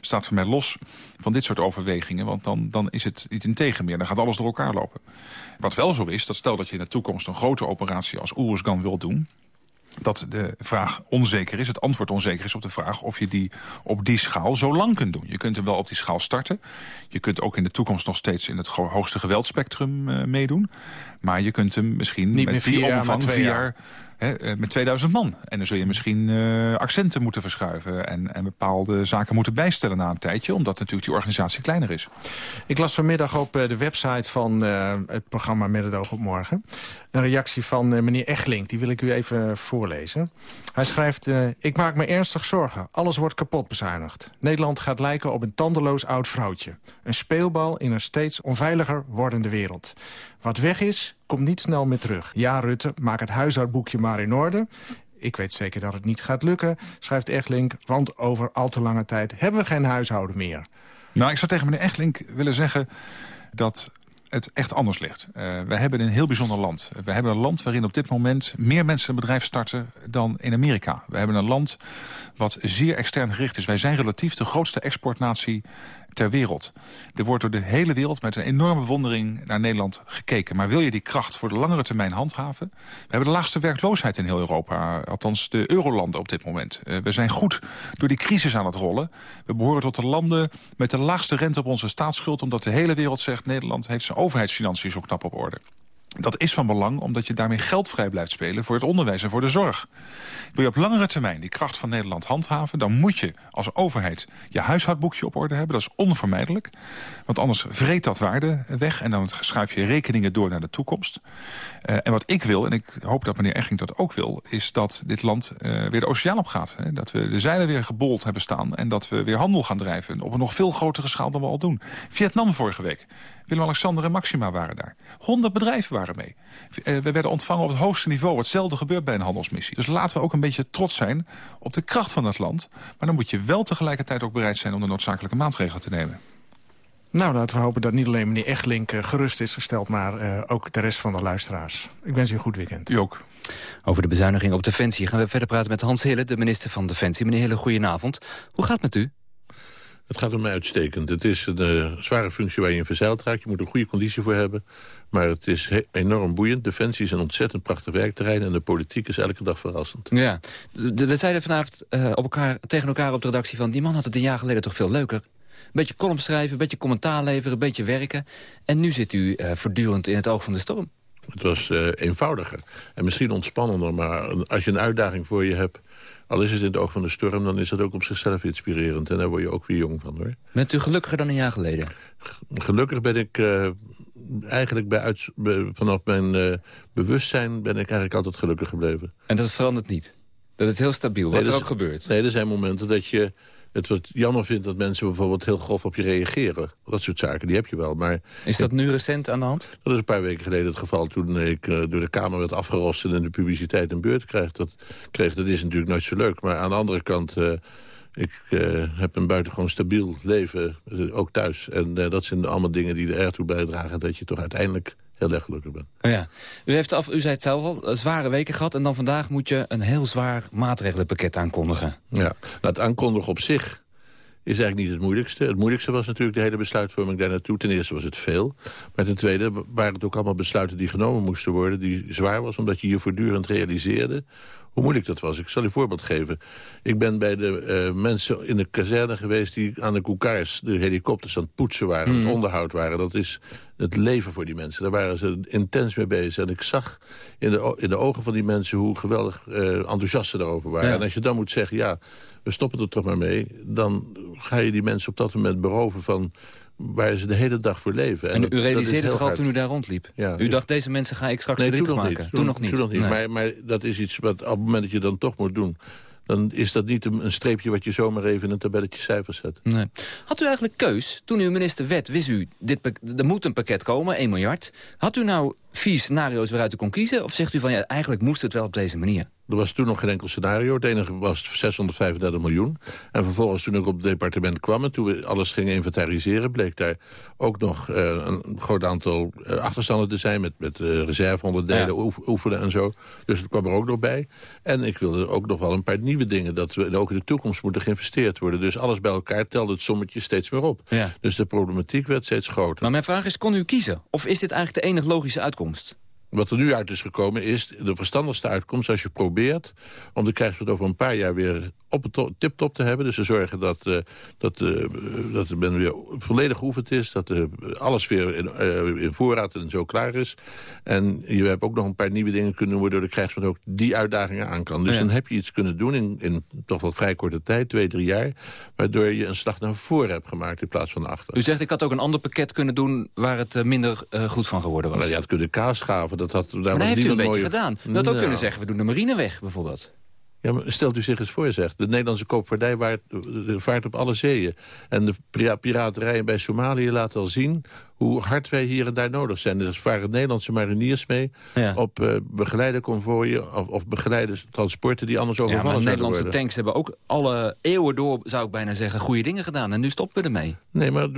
staat voor mij los van dit soort overwegingen. Want dan, dan is het iets in tegenmeer. Dan gaat alles door elkaar lopen. Wat wel zo is, dat stel dat je in de toekomst... een grote operatie als Oeruzgan wil doen dat de vraag onzeker is, het antwoord onzeker is op de vraag... of je die op die schaal zo lang kunt doen. Je kunt hem wel op die schaal starten. Je kunt ook in de toekomst nog steeds in het hoogste geweldspectrum eh, meedoen. Maar je kunt hem misschien Niet met meer die omvang, twee vier jaar. Eh, met 2000 man. En dan zul je misschien eh, accenten moeten verschuiven... En, en bepaalde zaken moeten bijstellen na een tijdje... omdat natuurlijk die organisatie kleiner is. Ik las vanmiddag op eh, de website van het programma Met het oog op morgen... een reactie van meneer Echelink. Die wil ik u even voorlezen. Hij schrijft... ik maak me ernstig zorgen. Alles wordt kapot bezuinigd. Nederland gaat lijken op een tandeloos oud vrouwtje. Een speelbal in een steeds onveiliger wordende wereld. Wat weg is, komt niet snel meer terug. Ja, Rutte, maak het huishoudboekje maar in orde. Ik weet zeker dat het niet gaat lukken, schrijft Echelink... want over al te lange tijd hebben we geen huishouden meer. Nou, ik zou tegen meneer Echtlink willen zeggen dat het echt anders ligt. Uh, wij hebben een heel bijzonder land. We hebben een land waarin op dit moment meer mensen een bedrijf starten dan in Amerika. We hebben een land wat zeer extern gericht is. Wij zijn relatief de grootste exportnatie ter wereld. Er wordt door de hele wereld met een enorme bewondering naar Nederland gekeken. Maar wil je die kracht voor de langere termijn handhaven? We hebben de laagste werkloosheid in heel Europa. Althans de eurolanden op dit moment. Uh, we zijn goed door die crisis aan het rollen. We behoren tot de landen met de laagste rente op onze staatsschuld... omdat de hele wereld zegt Nederland heeft zijn overheidsfinanciën zo knap op orde. Dat is van belang omdat je daarmee geld vrij blijft spelen... voor het onderwijs en voor de zorg. Wil je op langere termijn die kracht van Nederland handhaven... dan moet je als overheid je huishoudboekje op orde hebben. Dat is onvermijdelijk. Want anders vreet dat waarde weg... en dan schuif je rekeningen door naar de toekomst. Uh, en wat ik wil, en ik hoop dat meneer Egging dat ook wil... is dat dit land uh, weer de oceaan op gaat. Dat we de zeilen weer gebold hebben staan... en dat we weer handel gaan drijven. Op een nog veel grotere schaal dan we al doen. Vietnam vorige week. Willem-Alexander en Maxima waren daar. 100 bedrijven waren mee. We werden ontvangen op het hoogste niveau. Hetzelfde gebeurt bij een handelsmissie. Dus laten we ook een beetje trots zijn op de kracht van het land. Maar dan moet je wel tegelijkertijd ook bereid zijn... om de noodzakelijke maatregelen te nemen. Nou, laten we hopen dat niet alleen meneer Echtlink uh, gerust is gesteld... maar uh, ook de rest van de luisteraars. Ik wens u een goed weekend. U ook. Over de bezuiniging op Defensie gaan we verder praten met Hans Hille... de minister van Defensie. Meneer Hille, goedenavond. Hoe gaat het met u? Het gaat om mij uitstekend. Het is een uh, zware functie waar je in verzeild raakt. Je moet een goede conditie voor hebben. Maar het is enorm boeiend. Defensie is een ontzettend prachtig werkterrein... en de politiek is elke dag verrassend. Ja, we zeiden vanavond uh, op elkaar, tegen elkaar op de redactie van... die man had het een jaar geleden toch veel leuker. Een beetje column schrijven, een beetje commentaar leveren, een beetje werken. En nu zit u uh, voortdurend in het oog van de storm. Het was eenvoudiger en misschien ontspannender. Maar als je een uitdaging voor je hebt... al is het in het oog van de storm... dan is dat ook op zichzelf inspirerend. En daar word je ook weer jong van, hoor. Bent u gelukkiger dan een jaar geleden? Gelukkig ben ik... Uh, eigenlijk bij uit, vanaf mijn uh, bewustzijn ben ik eigenlijk altijd gelukkig gebleven. En dat verandert niet? Dat is heel stabiel, wat er ook gebeurt? Nee, er zijn momenten dat je het wat jammer vindt dat mensen bijvoorbeeld heel grof op je reageren. Dat soort zaken, die heb je wel. Maar is dat nu recent aan de hand? Dat is een paar weken geleden het geval toen ik uh, door de Kamer werd afgerost... en de publiciteit een beurt kreeg. Dat, kreeg. dat is natuurlijk nooit zo leuk. Maar aan de andere kant, uh, ik uh, heb een buitengewoon stabiel leven, ook thuis. En dat zijn allemaal dingen die er ertoe bijdragen... dat je toch uiteindelijk heel erg gelukkig bent. Oh ja. U heeft af, u zei het zelf al, zware weken gehad... en dan vandaag moet je een heel zwaar maatregelenpakket aankondigen. Ja, nou, het aankondigen op zich is eigenlijk niet het moeilijkste. Het moeilijkste was natuurlijk de hele besluitvorming daar naartoe. Ten eerste was het veel. Maar ten tweede waren het ook allemaal besluiten die genomen moesten worden... die zwaar was, omdat je je voortdurend realiseerde hoe moeilijk dat was. Ik zal u een voorbeeld geven. Ik ben bij de eh, mensen in de kazerne geweest... die aan de koekaars, de helikopters, aan het poetsen waren... Hmm. het onderhoud waren. Dat is het leven voor die mensen. Daar waren ze intens mee bezig. En ik zag in de, in de ogen van die mensen... hoe geweldig eh, enthousiast ze daarover waren. Ja. En als je dan moet zeggen... ja, we stoppen er toch maar mee... dan ga je die mensen op dat moment beroven van waar ze de hele dag voor leven. En, u realiseerde zich al toen u daar rondliep? Ja, u dacht, deze mensen ga ik straks Nee, verdrietig maken? niet. Toen, nog niet? Toen nog niet. Nee. Maar, maar dat is iets wat op het moment dat je dan toch moet doen... dan is dat niet een, streepje wat je zomaar even in een tabelletje cijfers zet. Nee. Had u eigenlijk keus? Toen u minister werd, wist u, dit, er moet een pakket komen, 1 miljard. Had u nou vier scenario's waaruit u kon kiezen? Of zegt u van, ja, eigenlijk moest het wel op deze manier? Er was toen nog geen enkel scenario. Het enige was 635 miljoen. En vervolgens toen ik op het departement kwam... en toen we alles gingen inventariseren... bleek daar ook nog eh, een groot aantal eh, achterstanden te zijn... met, met eh, reserveonderdelen, Ja. oefenen en zo. Dus dat kwam er ook nog bij. En ik wilde ook nog wel een paar nieuwe dingen... dat we ook in de toekomst moeten geïnvesteerd worden. Dus alles bij elkaar telde het sommetje steeds meer op. Ja. Dus de problematiek werd steeds groter. Maar mijn vraag is, kon u kiezen? Of is dit eigenlijk de enige logische uitkomst? Wat er nu uit is gekomen is de verstandigste uitkomst als je probeert... om de krijgsmacht over een paar jaar weer op het tiptop te hebben. Dus te zorgen dat, eh, dat, eh, dat men weer volledig geoefend is. Dat eh, alles weer in, in voorraad en zo klaar is. En je hebt ook nog een paar nieuwe dingen kunnen doen... waardoor de krijgsmacht ook die uitdagingen aan kan. Dus Ja. dan heb je iets kunnen doen in, in toch wel vrij korte tijd, twee, drie jaar... waardoor je een slag naar voren hebt gemaakt in plaats van achter. U zegt, ik had ook een ander pakket kunnen doen... waar het minder goed van geworden was. Nou, je had kunnen kaas schaven. Dat had, daar dat heeft u een beetje gedaan. U had ook Nou. kunnen zeggen, we doen de marine weg, bijvoorbeeld. Ja, maar stelt u zich eens voor, zegt. De Nederlandse koopvaardij waart, vaart op alle zeeën. En de pira- piraterijen bij Somalië laten al zien... hoe hard wij hier en daar nodig zijn. Er varen Nederlandse mariniers mee... Ja. op eh begeleide konvooien of, of begeleide transporten... die anders Ja, overvallen maar de Nederlandse worden. tanks hebben ook alle eeuwen door, zou ik bijna zeggen, goede dingen gedaan. En nu stoppen we ermee. Nee, maar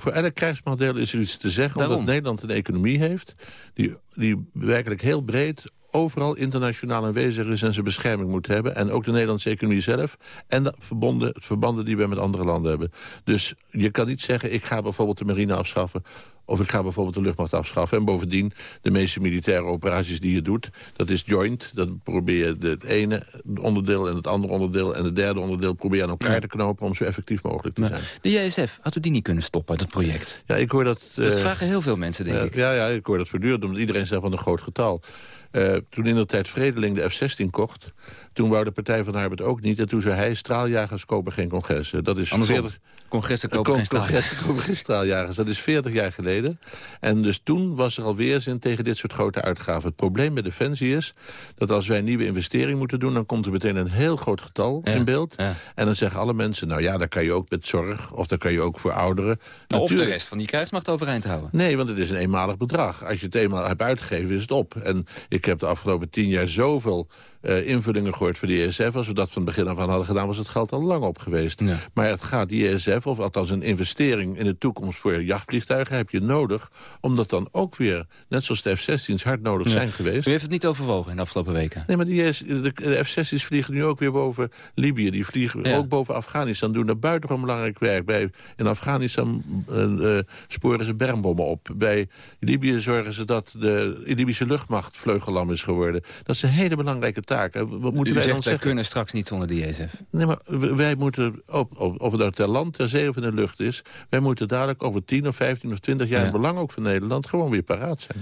voor elk krijgsmachtdeel is er iets te zeggen... Daarom. omdat Nederland een economie heeft... die, die werkelijk heel breed overal internationaal aanwezig is... en zijn bescherming moet hebben. En ook de Nederlandse economie zelf. En de verbonden, verbanden die we met andere landen hebben. Dus je kan niet zeggen, ik ga bijvoorbeeld de marine afschaffen... Of ik ga bijvoorbeeld de luchtmacht afschaffen. En bovendien, de meeste militaire operaties die je doet... dat is joint. Dan probeer je het ene onderdeel en het andere onderdeel... en het derde onderdeel probeer je aan elkaar te knopen... om zo effectief mogelijk te zijn. De JSF, had u die niet kunnen stoppen, dat project? Ja, ik hoor dat... Dat eh, vragen heel veel mensen, denk ja, ik. Ja, ja, ik hoor dat voortdurend, omdat iedereen zegt van een groot getal. Eh, toen in de tijd Vredeling de F-16 kocht... toen wou de Partij van de Arbeid ook niet. En toen zei hij, straaljagers kopen geen congressen. Dat is Andersom. 40 Congressen kopen geen straaljagers. Congressen straaljagers. Dat is 40 jaar geleden. En dus toen was er al weerzin tegen dit soort grote uitgaven. Het probleem met Defensie is dat als wij een nieuwe investering moeten doen... dan komt er meteen een heel groot getal Ja, in beeld. ja. En dan zeggen alle mensen, nou ja, daar kan je ook met zorg... of daar kan je ook voor ouderen. Nou, of de rest van die krijgsmacht overeind houden. Nee, want het is een eenmalig bedrag. Als je het eenmaal hebt uitgegeven, is het op. En ik heb de afgelopen tien jaar zoveel eh, invullingen gehoord voor die ESF. Als we dat van begin af aan hadden gedaan, was het geld al lang op geweest. Maar het gaat, die ESF, of althans een investering in de toekomst voor jachtvliegtuigen, heb je nodig. Omdat dan ook weer, net zoals de F-16's, hard nodig Ja. zijn geweest. U heeft het niet overwogen in de afgelopen weken. Nee, maar die ES de, de F-16's vliegen nu ook weer boven Libië. Die vliegen Ja. ook boven Afghanistan. Doen daar buitengewoon belangrijk werk. Bij, in Afghanistan eh, eh, sporen ze bermbommen op. Bij Libië zorgen ze dat de Libische luchtmacht vleugellam is geworden. Dat is een hele belangrijke taak. Wat moeten U wij zegt, zeggen? kunnen straks niet zonder de JSF. Nee, maar wij moeten, op, op, of het nou ter land, ter zee of in de lucht is... wij moeten dadelijk over 10 of 15 of 20 jaar... Ja. in belang ook van Nederland gewoon weer paraat zijn.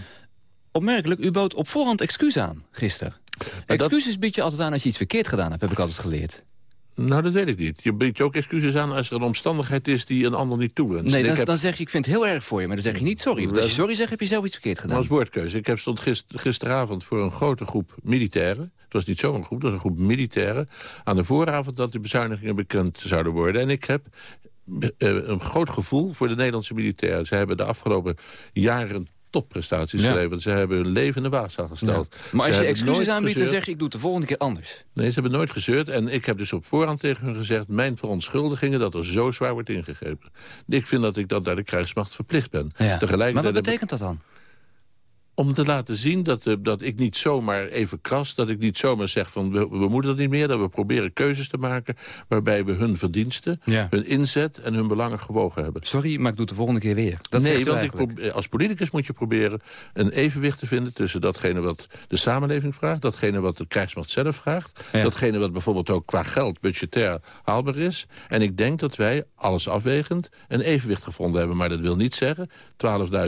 Opmerkelijk, u bood op voorhand excuus aan, gisteren. Excuses bied je altijd aan als je iets verkeerd gedaan hebt, heb ik altijd geleerd. Nou, dat weet ik niet. Je biedt je ook excuses aan als er een omstandigheid is... die een ander niet toewenst. Nee, dan, heb- dan zeg je, ik vind het heel erg voor je, maar dan zeg je niet sorry. Want als je sorry zegt, heb je zelf iets verkeerd Dat gedaan. was woordkeuze. Ik heb stond gist- gisteravond voor een grote groep militairen. Het was niet zo'n groep, het was een groep militairen. Aan de vooravond dat de bezuinigingen bekend zouden worden. En ik heb eh, een groot gevoel voor de Nederlandse militairen. Ze hebben de afgelopen jaren topprestaties Ja. geleverd. Ze hebben hun leven in de gesteld. Maar Ze als je excuses aanbiedt, dan zeg je, ik doe het de volgende keer anders. Nee, ze hebben nooit gezeurd. En ik heb dus op voorhand tegen hun gezegd... mijn verontschuldigingen dat er zo zwaar wordt ingegrepen. Ik vind dat ik dat naar de krijgsmacht verplicht ben. Ja. Tegelijkertijd Maar wat betekent dat dan? Om te laten zien dat, eh, dat ik niet zomaar even kras... dat ik niet zomaar zeg van we, we moeten dat niet meer... dat we proberen keuzes te maken waarbij we hun verdiensten... hun inzet en hun belangen gewogen hebben. Sorry, maar ik doe het de volgende keer weer. Dat nee, want ik eigenlijk. probeer- als politicus moet je proberen een evenwicht te vinden... tussen datgene wat de samenleving vraagt... datgene wat de krijgsmacht zelf vraagt... datgene wat bijvoorbeeld ook qua geld budgetair haalbaar is. En ik denk dat wij, alles afwegend, een evenwicht gevonden hebben. Maar dat wil niet zeggen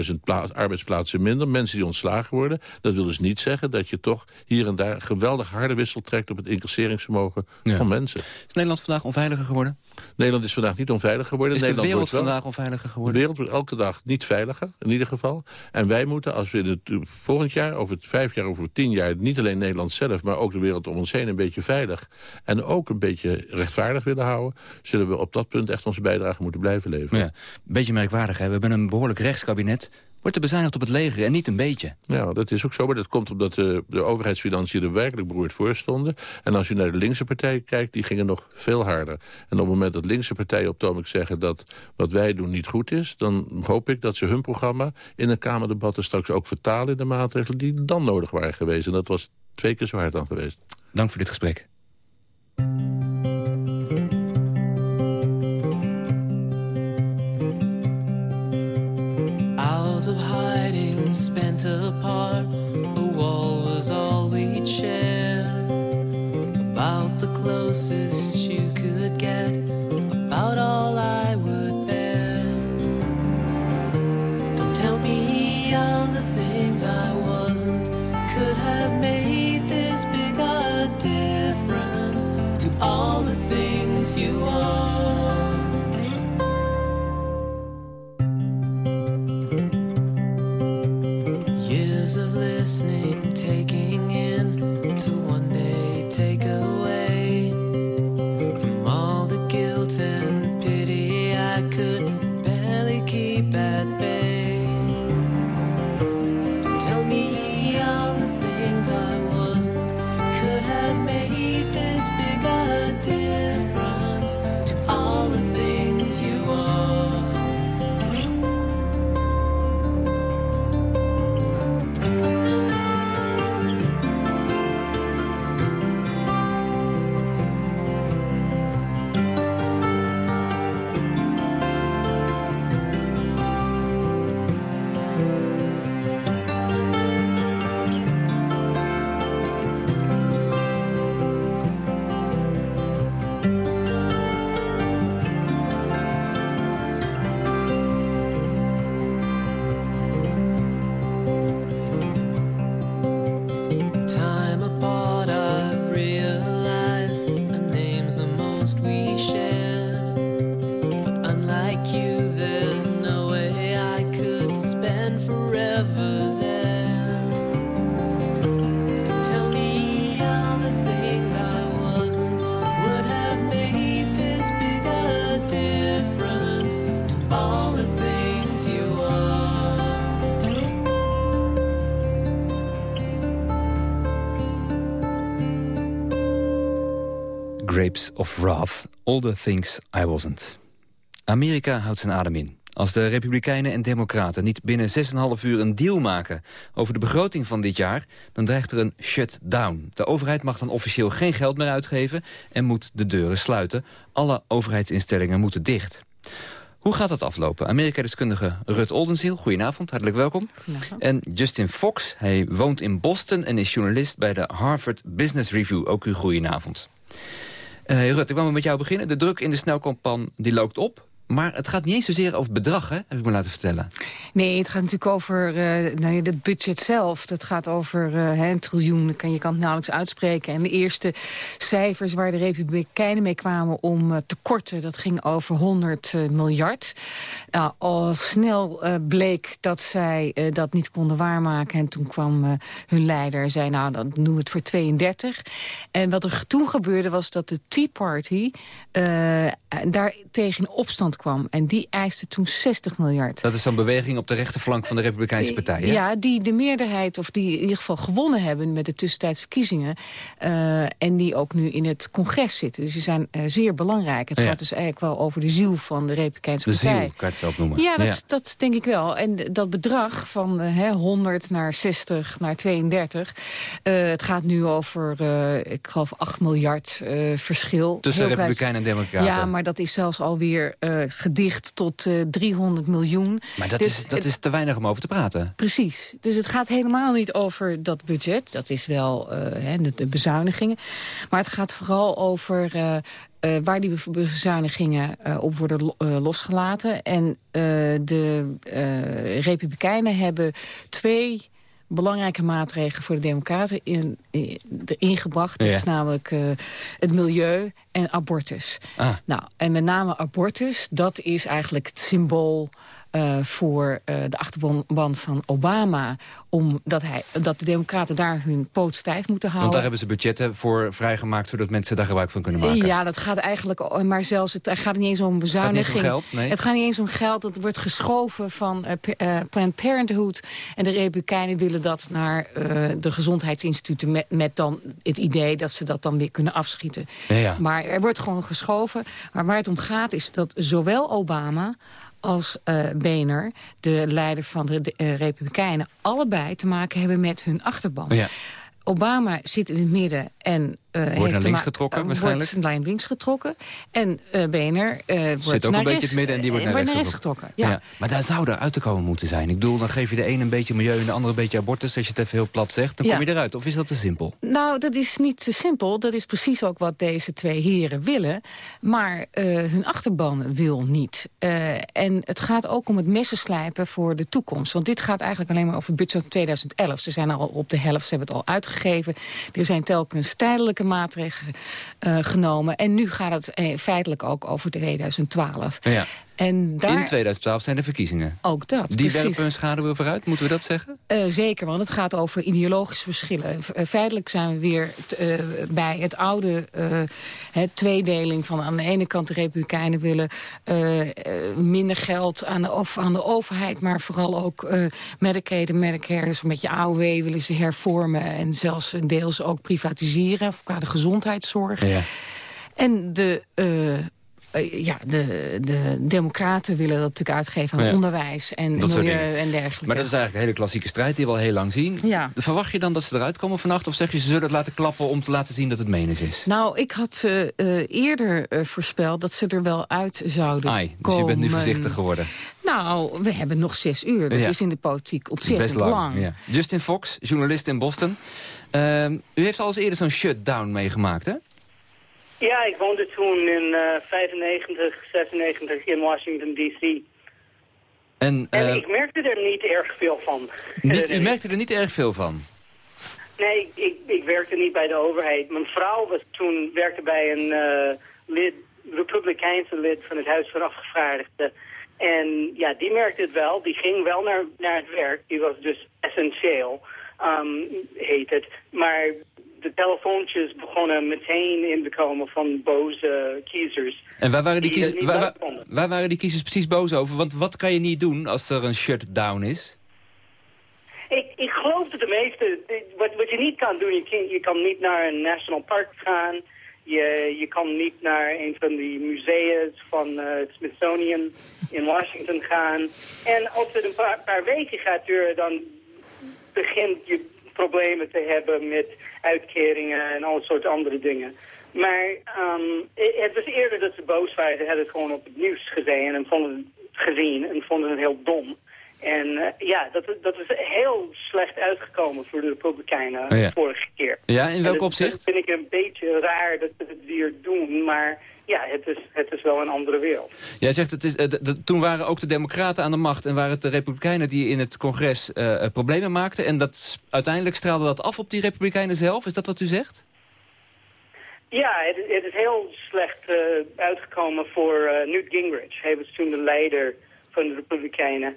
12.000 pla- arbeidsplaatsen minder... mensen die ontslagen worden. Dat wil dus niet zeggen dat je toch hier en daar... geweldig harde wissel trekt op het incasseringsvermogen van mensen. Is Nederland vandaag onveiliger geworden? Nederland is vandaag niet onveilig geworden. Is de Nederland wereld wordt wel- vandaag onveiliger De geworden? wereld wordt elke dag niet veiliger, in ieder geval. En wij moeten, als we in het uh, volgend jaar, over het vijf jaar, over tien jaar... niet alleen Nederland zelf, maar ook de wereld om ons heen een beetje veilig... en ook een beetje rechtvaardig willen houden... zullen we op dat punt echt onze bijdrage moeten blijven leveren. Ja, een beetje merkwaardig. Hè? We hebben een behoorlijk rechtskabinet. Wordt er bezuinigd op het leger en niet een beetje. Ja, dat is ook zo, maar dat komt omdat de, de overheidsfinanciën er werkelijk beroerd voor stonden. En als je naar de linkse partijen kijkt, die gingen nog veel harder. En op het moment dat linkse partijen op ogenblik zeggen dat wat wij doen niet goed is... dan hoop ik dat ze hun programma in een Kamerdebatten straks ook vertalen in de maatregelen die dan nodig waren geweest. En dat was twee keer zo hard dan geweest. Dank voor dit gesprek. Spent apart. A wall was all we'd share. About the closest Of Wrath, All the Things I Wasn't. Amerika houdt zijn adem in. Als de Republikeinen en Democraten niet binnen 6,5 uur een deal maken... over de begroting van dit jaar, dan dreigt er een shutdown. De overheid mag dan officieel geen geld meer uitgeven... en moet de deuren sluiten. Alle overheidsinstellingen moeten dicht. Hoe gaat dat aflopen? Amerika-deskundige Rut Oldenziel, goedenavond, hartelijk welkom. En Justin Fox, hij woont in Boston en is journalist bij de Harvard Business Review. Ook u goedenavond. Eh Rut, ik wil met jou beginnen. De druk in de snelkampan die loopt op. Maar het gaat niet eens zozeer over bedrag, hè? heb ik me laten vertellen. Nee, het gaat natuurlijk over uh, nee, het budget zelf. Dat gaat over uh, een triljoen, kan, je kan het nauwelijks uitspreken. En de eerste cijfers waar de Republikeinen mee kwamen om uh, te korten... dat ging over 100 miljard. Nou, al snel bleek dat zij dat niet konden waarmaken. En toen kwam hun leider en zei, nou, dan doen we het voor 32. En wat er toen gebeurde was dat de Tea Party... daar tegen opstand kwam. En die eiste toen 60 miljard. Dat is zo'n beweging op de rechterflank van de Republikeinse Partij, hè? Ja, die de meerderheid, of die in ieder geval gewonnen hebben met de tussentijdsverkiezingen. Uh, en die ook nu in het congres zitten. Dus die zijn uh, zeer belangrijk. Het Ja. gaat dus eigenlijk wel over de ziel van de Republikeinse De Partij. ziel, kan je het wel noemen. Ja, dat, dat denk ik wel. En dat bedrag van eh, hè, 100 naar 60 naar 32... eh, het gaat nu over, eh, ik geloof, 8 miljard eh, verschil. Tussen Republikeinen en Democraten. Ja, maar dat is zelfs alweer eh gedicht tot eh 300 miljoen. Maar dat, Dus is, dat is te weinig om over te praten. Precies. Dus het gaat helemaal niet over dat budget. Dat is wel eh, de, de bezuinigingen. Maar het gaat vooral over eh, eh, waar die be- bezuinigingen eh, op worden lo- eh, losgelaten. En eh, de eh, Republikeinen hebben twee belangrijke maatregelen voor de democraten in, in, erin gebracht. Dat Ja. is namelijk eh, het milieu en abortus. Ah. Nou, en met name abortus, dat is eigenlijk het symbool eh, voor eh, de achterban van Obama... omdat hij, dat de democraten daar hun poot stijf moeten houden. Want daar hebben ze budgetten voor vrijgemaakt... zodat mensen daar gebruik van kunnen maken. Ja, dat gaat eigenlijk, o- maar zelfs het het gaat niet eens om bezuiniging. om geld, nee? Het gaat niet eens om geld. Het wordt geschoven van eh, eh, Planned Parenthood. En de Republikeinen willen dat naar eh, de gezondheidsinstituten... Met, met dan het idee dat ze dat dan weer kunnen afschieten. Ja, ja. Maar er wordt gewoon geschoven. Maar waar het om gaat is dat zowel Obama als eh Boehner, de leider van de, eh, Republikeinen... allebei te maken hebben met hun achterban. Ja. Obama zit in het midden en eh heeft naar links getrokken, eh, waarschijnlijk? Wordt naar links getrokken. En Boehner eh wordt Zit ook naar een beetje het midden en die wordt naar rechts getrokken. getrokken. Ja. Maar daar zou er uit te komen moeten zijn. Ik bedoel, dan geef je de ene een beetje milieu en de andere een beetje abortus. Als je het even heel plat zegt, dan Ja. kom je eruit. Of is dat te simpel? Nou, dat is niet te simpel. Dat is precies ook wat deze twee heren willen. Maar hun achterban wil niet. En het gaat ook om het messenslijpen voor de toekomst. Want dit gaat eigenlijk alleen maar over het budget van 2011. Ze zijn al op de helft, ze hebben het al uitgegeven. Er zijn telkens maatregelen eh, genomen. En nu gaat het eh, feitelijk ook over 2012. Ja. En daar In 2012 zijn de verkiezingen. ook dat, Die precies. werpen een schaduw vooruit, moeten we dat zeggen? Eh, zeker, want het gaat over ideologische verschillen. Eh, feitelijk zijn we weer eh, bij het oude tweedeling van aan de ene kant de Republikeinen willen minder geld aan de, of aan de overheid, maar vooral ook Medicaid en Medicare, dus een beetje AOW willen ze hervormen en zelfs deels ook privatiseren qua de gezondheidszorg. Ja. En de, eh, ja, de, de democraten willen dat natuurlijk uitgeven aan Ja. onderwijs en Dat milieu en dergelijke. Maar dat is eigenlijk een hele klassieke strijd die we al heel lang zien. Ja. Verwacht je dan dat ze eruit komen vannacht? Of zeg je ze zullen het laten klappen om te laten zien dat het menens is? Nou, ik had eh, eh, eerder voorspeld dat ze er wel uit zouden Ai, dus komen. je bent nu voorzichtig geworden. Nou, we hebben nog zes uur. Dat Ja. is in de politiek ontzettend Best lang. Ja. Justin Fox, journalist in Boston. Ehm, u heeft al eens eerder zo'n shutdown meegemaakt, hè? Ja, ik woonde toen in eh 95, 96 in Washington, D.C. En, En eh, ik merkte er niet erg veel van. niet, u merkte er niet erg veel van. Nee, ik, ik werkte niet bij de overheid. Mijn vrouw was toen, werkte bij een eh, lid, Republikeinse lid van het Huis van Afgevaardigden. En ja, die merkte het wel. Die ging wel naar, naar het werk. Die was dus essentieel, um, heet het. Maar de telefoontjes begonnen meteen in te komen van boze kiezers. En waar waren die, Die er kiezers, waar waren die kiezers precies boos over? Want wat kan je niet doen als er een shutdown is? Ik, ik geloof dat de meeste... Wat, wat je niet kan doen, je kan, je kan niet naar een national park gaan. Je, je kan niet naar een van die musea's van eh, het Smithsonian in Washington gaan. En als het een paar, paar weken gaat duren, dan begint je problemen te hebben met uitkeringen en al soort andere dingen. Maar ehm, het was eerder dat ze boos waren. Ze hadden het gewoon op het nieuws gezien en vonden het, gezien en vonden het heel dom. En eh, ja, dat, dat is heel slecht uitgekomen voor de Republikeinen Oh ja. vorige keer. Ja, in welk opzicht? Dat vind ik een beetje raar dat ze het weer doen, maar ja, het is, het is wel een andere wereld. Jij zegt, het is, eh, de- de- toen waren ook de democraten aan de macht... en waren het de republikeinen die in het congres eh, eh, problemen maakten... en dat, uiteindelijk straalde dat af op die republikeinen zelf? Is dat wat u zegt? Ja, het, het is heel slecht uitgekomen voor eh, Newt Gingrich. Hij was toen de leider van de Republikeinen.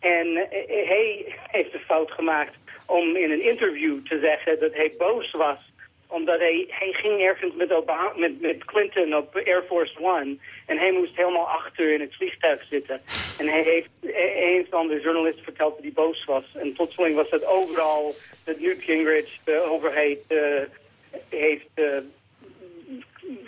En hij heeft de fout gemaakt om in een interview te zeggen dat hij boos was Omdat hij, hij ging ergens met, Obama, met, met Clinton op Air Force One. En hij moest helemaal achter in het vliegtuig zitten. En hij heeft, hij heeft aan de journalist verteld dat hij boos was. En plotseling was het overal dat Newt Gingrich, de overheid, eh, heeft eh,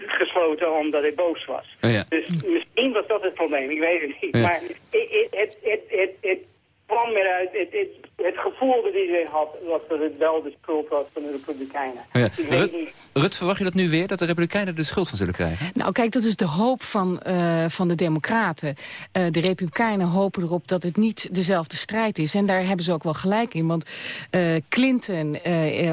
gesloten omdat hij boos was. Oh ja. Dus misschien was dat het probleem, ik weet het niet. Ja. Maar het, het, het, het, het, het kwam eruit, het, het, gevoel dat iedereen had, dat het wel de schuld was van de Republikeinen. Oh ja. Rut, verwacht je dat nu weer, dat de Republikeinen de schuld van zullen krijgen? Nou, kijk, dat is de hoop van, eh, van de democraten. Eh, de republikeinen hopen erop dat het niet dezelfde strijd is. En daar hebben ze ook wel gelijk in. Want eh, Clinton,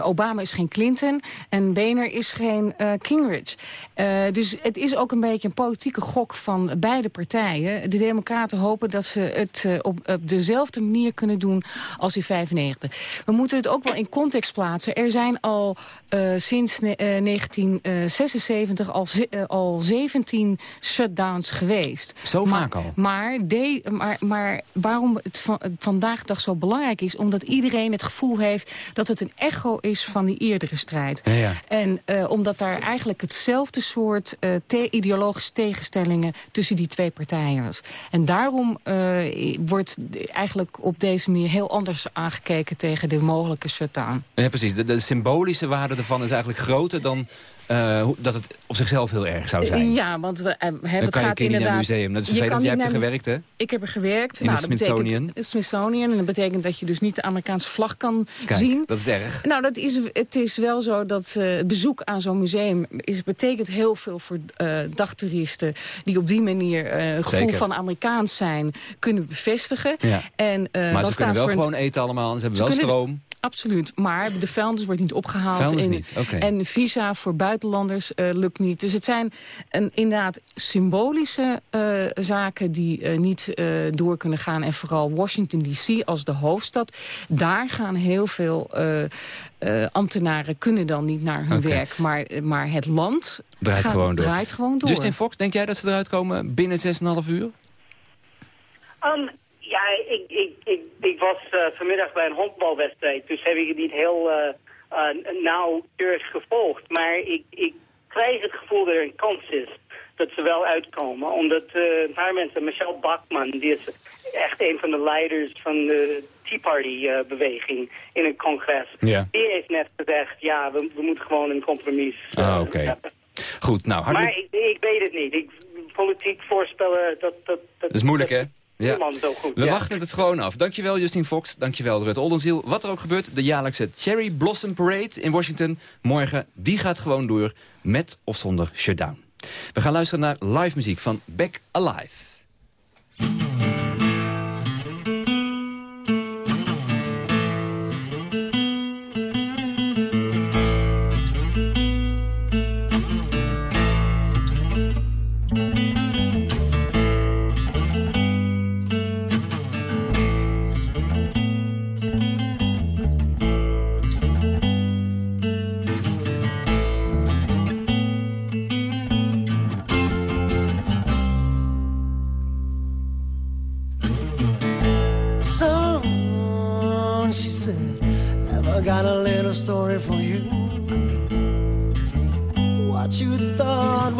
Obama is geen Clinton en Boehner is geen eh, Gingrich. Eh, dus het is ook een beetje een politieke gok van beide partijen. De democraten hopen dat ze het eh, op, op dezelfde manier kunnen doen als in 95. We moeten het ook wel in context plaatsen. Er zijn al eh, sinds ne- eh, 1976 al, eh, al 17 shutdowns geweest. Zo maar, vaak al? Maar, de, maar, maar waarom het van, het vandaag de dag zo belangrijk is... omdat iedereen het gevoel heeft dat het een echo is van die eerdere strijd. Ja, ja. En eh, omdat daar eigenlijk hetzelfde soort eh, te- ideologische tegenstellingen... tussen die twee partijen was. En daarom eh, wordt eigenlijk op deze manier heel anders aangekeken... tegen de mogelijke shutdown. Ja, precies. De, de symbolische waarde ervan is eigenlijk groter dan eh, dat het op zichzelf heel erg zou zijn. Ja, want we, eh, Dan het je gaat naar inderdaad... een museum. Dat is vervelend, jij hebt er gewerkt, hè? Ik heb er gewerkt. In nou, het dat betekent- Smithsonian. Het Smithsonian. En dat betekent dat je dus niet de Amerikaanse vlag kan Kijk, zien. dat is erg. Nou, dat is, het is wel zo dat eh, het bezoek aan zo'n museum is, betekent heel veel voor dagtoeristen die op die manier een gevoel Zeker. van Amerikaans zijn kunnen bevestigen. Ja. En, maar ze kunnen wel gewoon eten allemaal. En ze hebben wel stroom. Absoluut, maar de vuilnis wordt niet opgehaald. Vuilnis en, niet, oké. en visa voor buitenlanders eh, lukt niet. Dus het zijn een, inderdaad symbolische eh, zaken die eh, niet eh, door kunnen gaan. En vooral Washington D.C. als de hoofdstad. Daar gaan heel veel eh, eh, ambtenaren kunnen dan niet naar hun werk. Maar, maar het land Draait gaat- gewoon door. draait gewoon door. Justin Fox, denk jij dat ze eruit komen binnen 6,5 uur? Um, ja, ik, ik, ik, ik was eh, vanmiddag bij een honkbalwedstrijd, dus heb ik het niet heel eh, nauwkeurig gevolgd. Maar ik, ik krijg het gevoel dat er een kans is dat ze wel uitkomen. Omdat een paar mensen, Michelle Bachman, die is echt een van de leiders van de Tea Party-beweging in het congres. Ja. Die heeft net gezegd, ja, we, we moeten gewoon een compromis Ah, oké. hebben. Goed, nou. Maar ik, ik weet het niet. Ik, politiek voorspellen, dat... Dat, Dat is moeilijk, hè? Ja. Niemand zo goed. We ja. wachten het gewoon af. Dankjewel Justin Fox, dankjewel Rut Oldenziel. Wat er ook gebeurt, de jaarlijkse Cherry Blossom Parade in Washington. Morgen, die gaat gewoon door, met of zonder shutdown. We gaan luisteren naar live muziek van Back Alive.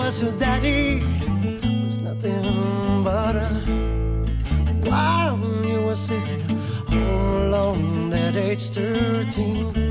because her daddy was nothing but a while you were sitting home alone at age 13.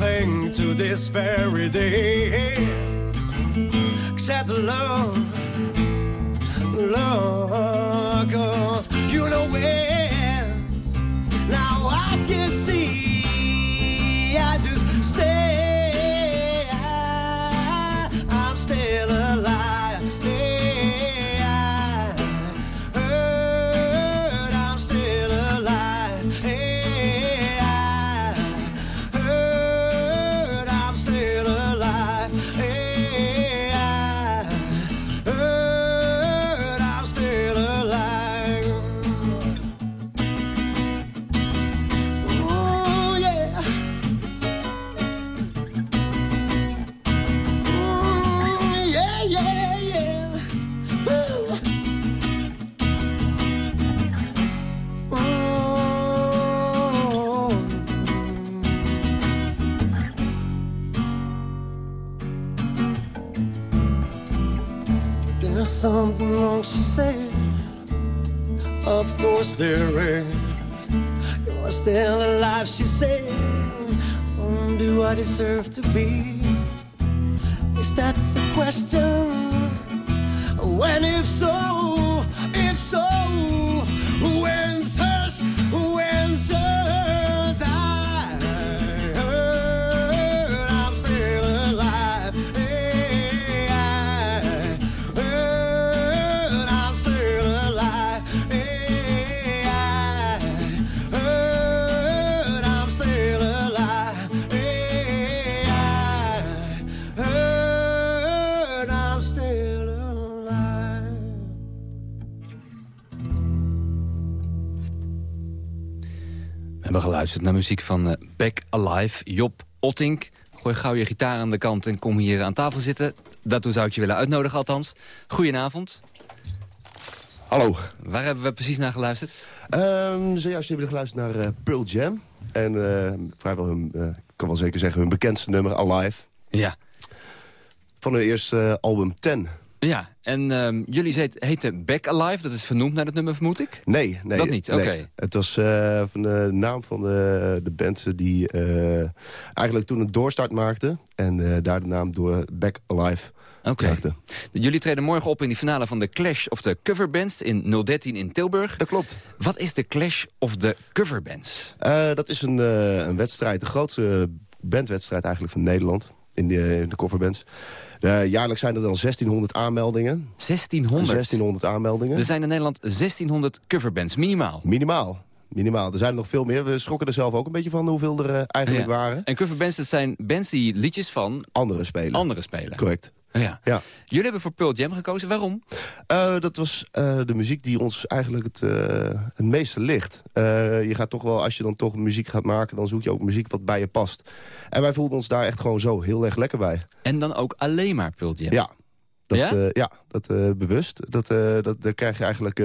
Anything to this very day. Except love, love, deserve to be? Is that the question? When if so, Geluisterd naar muziek van eh, Back Alive, Job Ottink. Gooi gauw je gitaar aan de kant en kom hier aan tafel zitten. Daartoe zou ik je willen uitnodigen althans. Goedenavond. Hallo. Waar hebben we precies naar geluisterd? Ehm zojuist hebben we geluisterd naar eh, Pearl Jam. En eh, vrijwel hun, ik kan wel zeker zeggen, hun bekendste nummer, Alive. Ja. Van hun eerste album 10. Ja, en ehm, jullie heet, heten Back Alive. Dat is vernoemd naar het nummer, vermoed ik? Nee, nee. Dat niet, nee. oké. Het was eh, van de naam van de, de band die eh, eigenlijk toen een doorstart maakte. En eh, daar de naam door Back Alive Oké. maakte. Jullie treden morgen op in die finale van de Clash of the Coverbands in 013 in Tilburg. Dat klopt. Wat is de Clash of the Coverbands? Dat is een, een wedstrijd, de grootste bandwedstrijd eigenlijk van Nederland. In de, in de coverbands. Eh, jaarlijks zijn er dan 1600 aanmeldingen. 1600? 1600 aanmeldingen. Er zijn in Nederland 1600 coverbands, minimaal. Minimaal. Minimaal. Er zijn er nog veel meer. We schrokken er zelf ook een beetje van hoeveel er eh, eigenlijk Ja. waren. En coverbands, dat zijn bands die liedjes van Anderen spelen. anderen spelen. Correct. Ja. Ja. Jullie hebben voor Pearl Jam gekozen. Waarom? Eh, dat was eh, de muziek die ons eigenlijk het, eh, het meeste ligt. Je gaat toch wel, als je dan toch muziek gaat maken... dan zoek je ook muziek wat bij je past. En wij voelden ons daar echt gewoon zo heel erg lekker bij. En dan ook alleen maar Pearl Jam? Ja. Dat, Ja? ja? ja, dat bewust. Dat, dat, daar krijg je eigenlijk...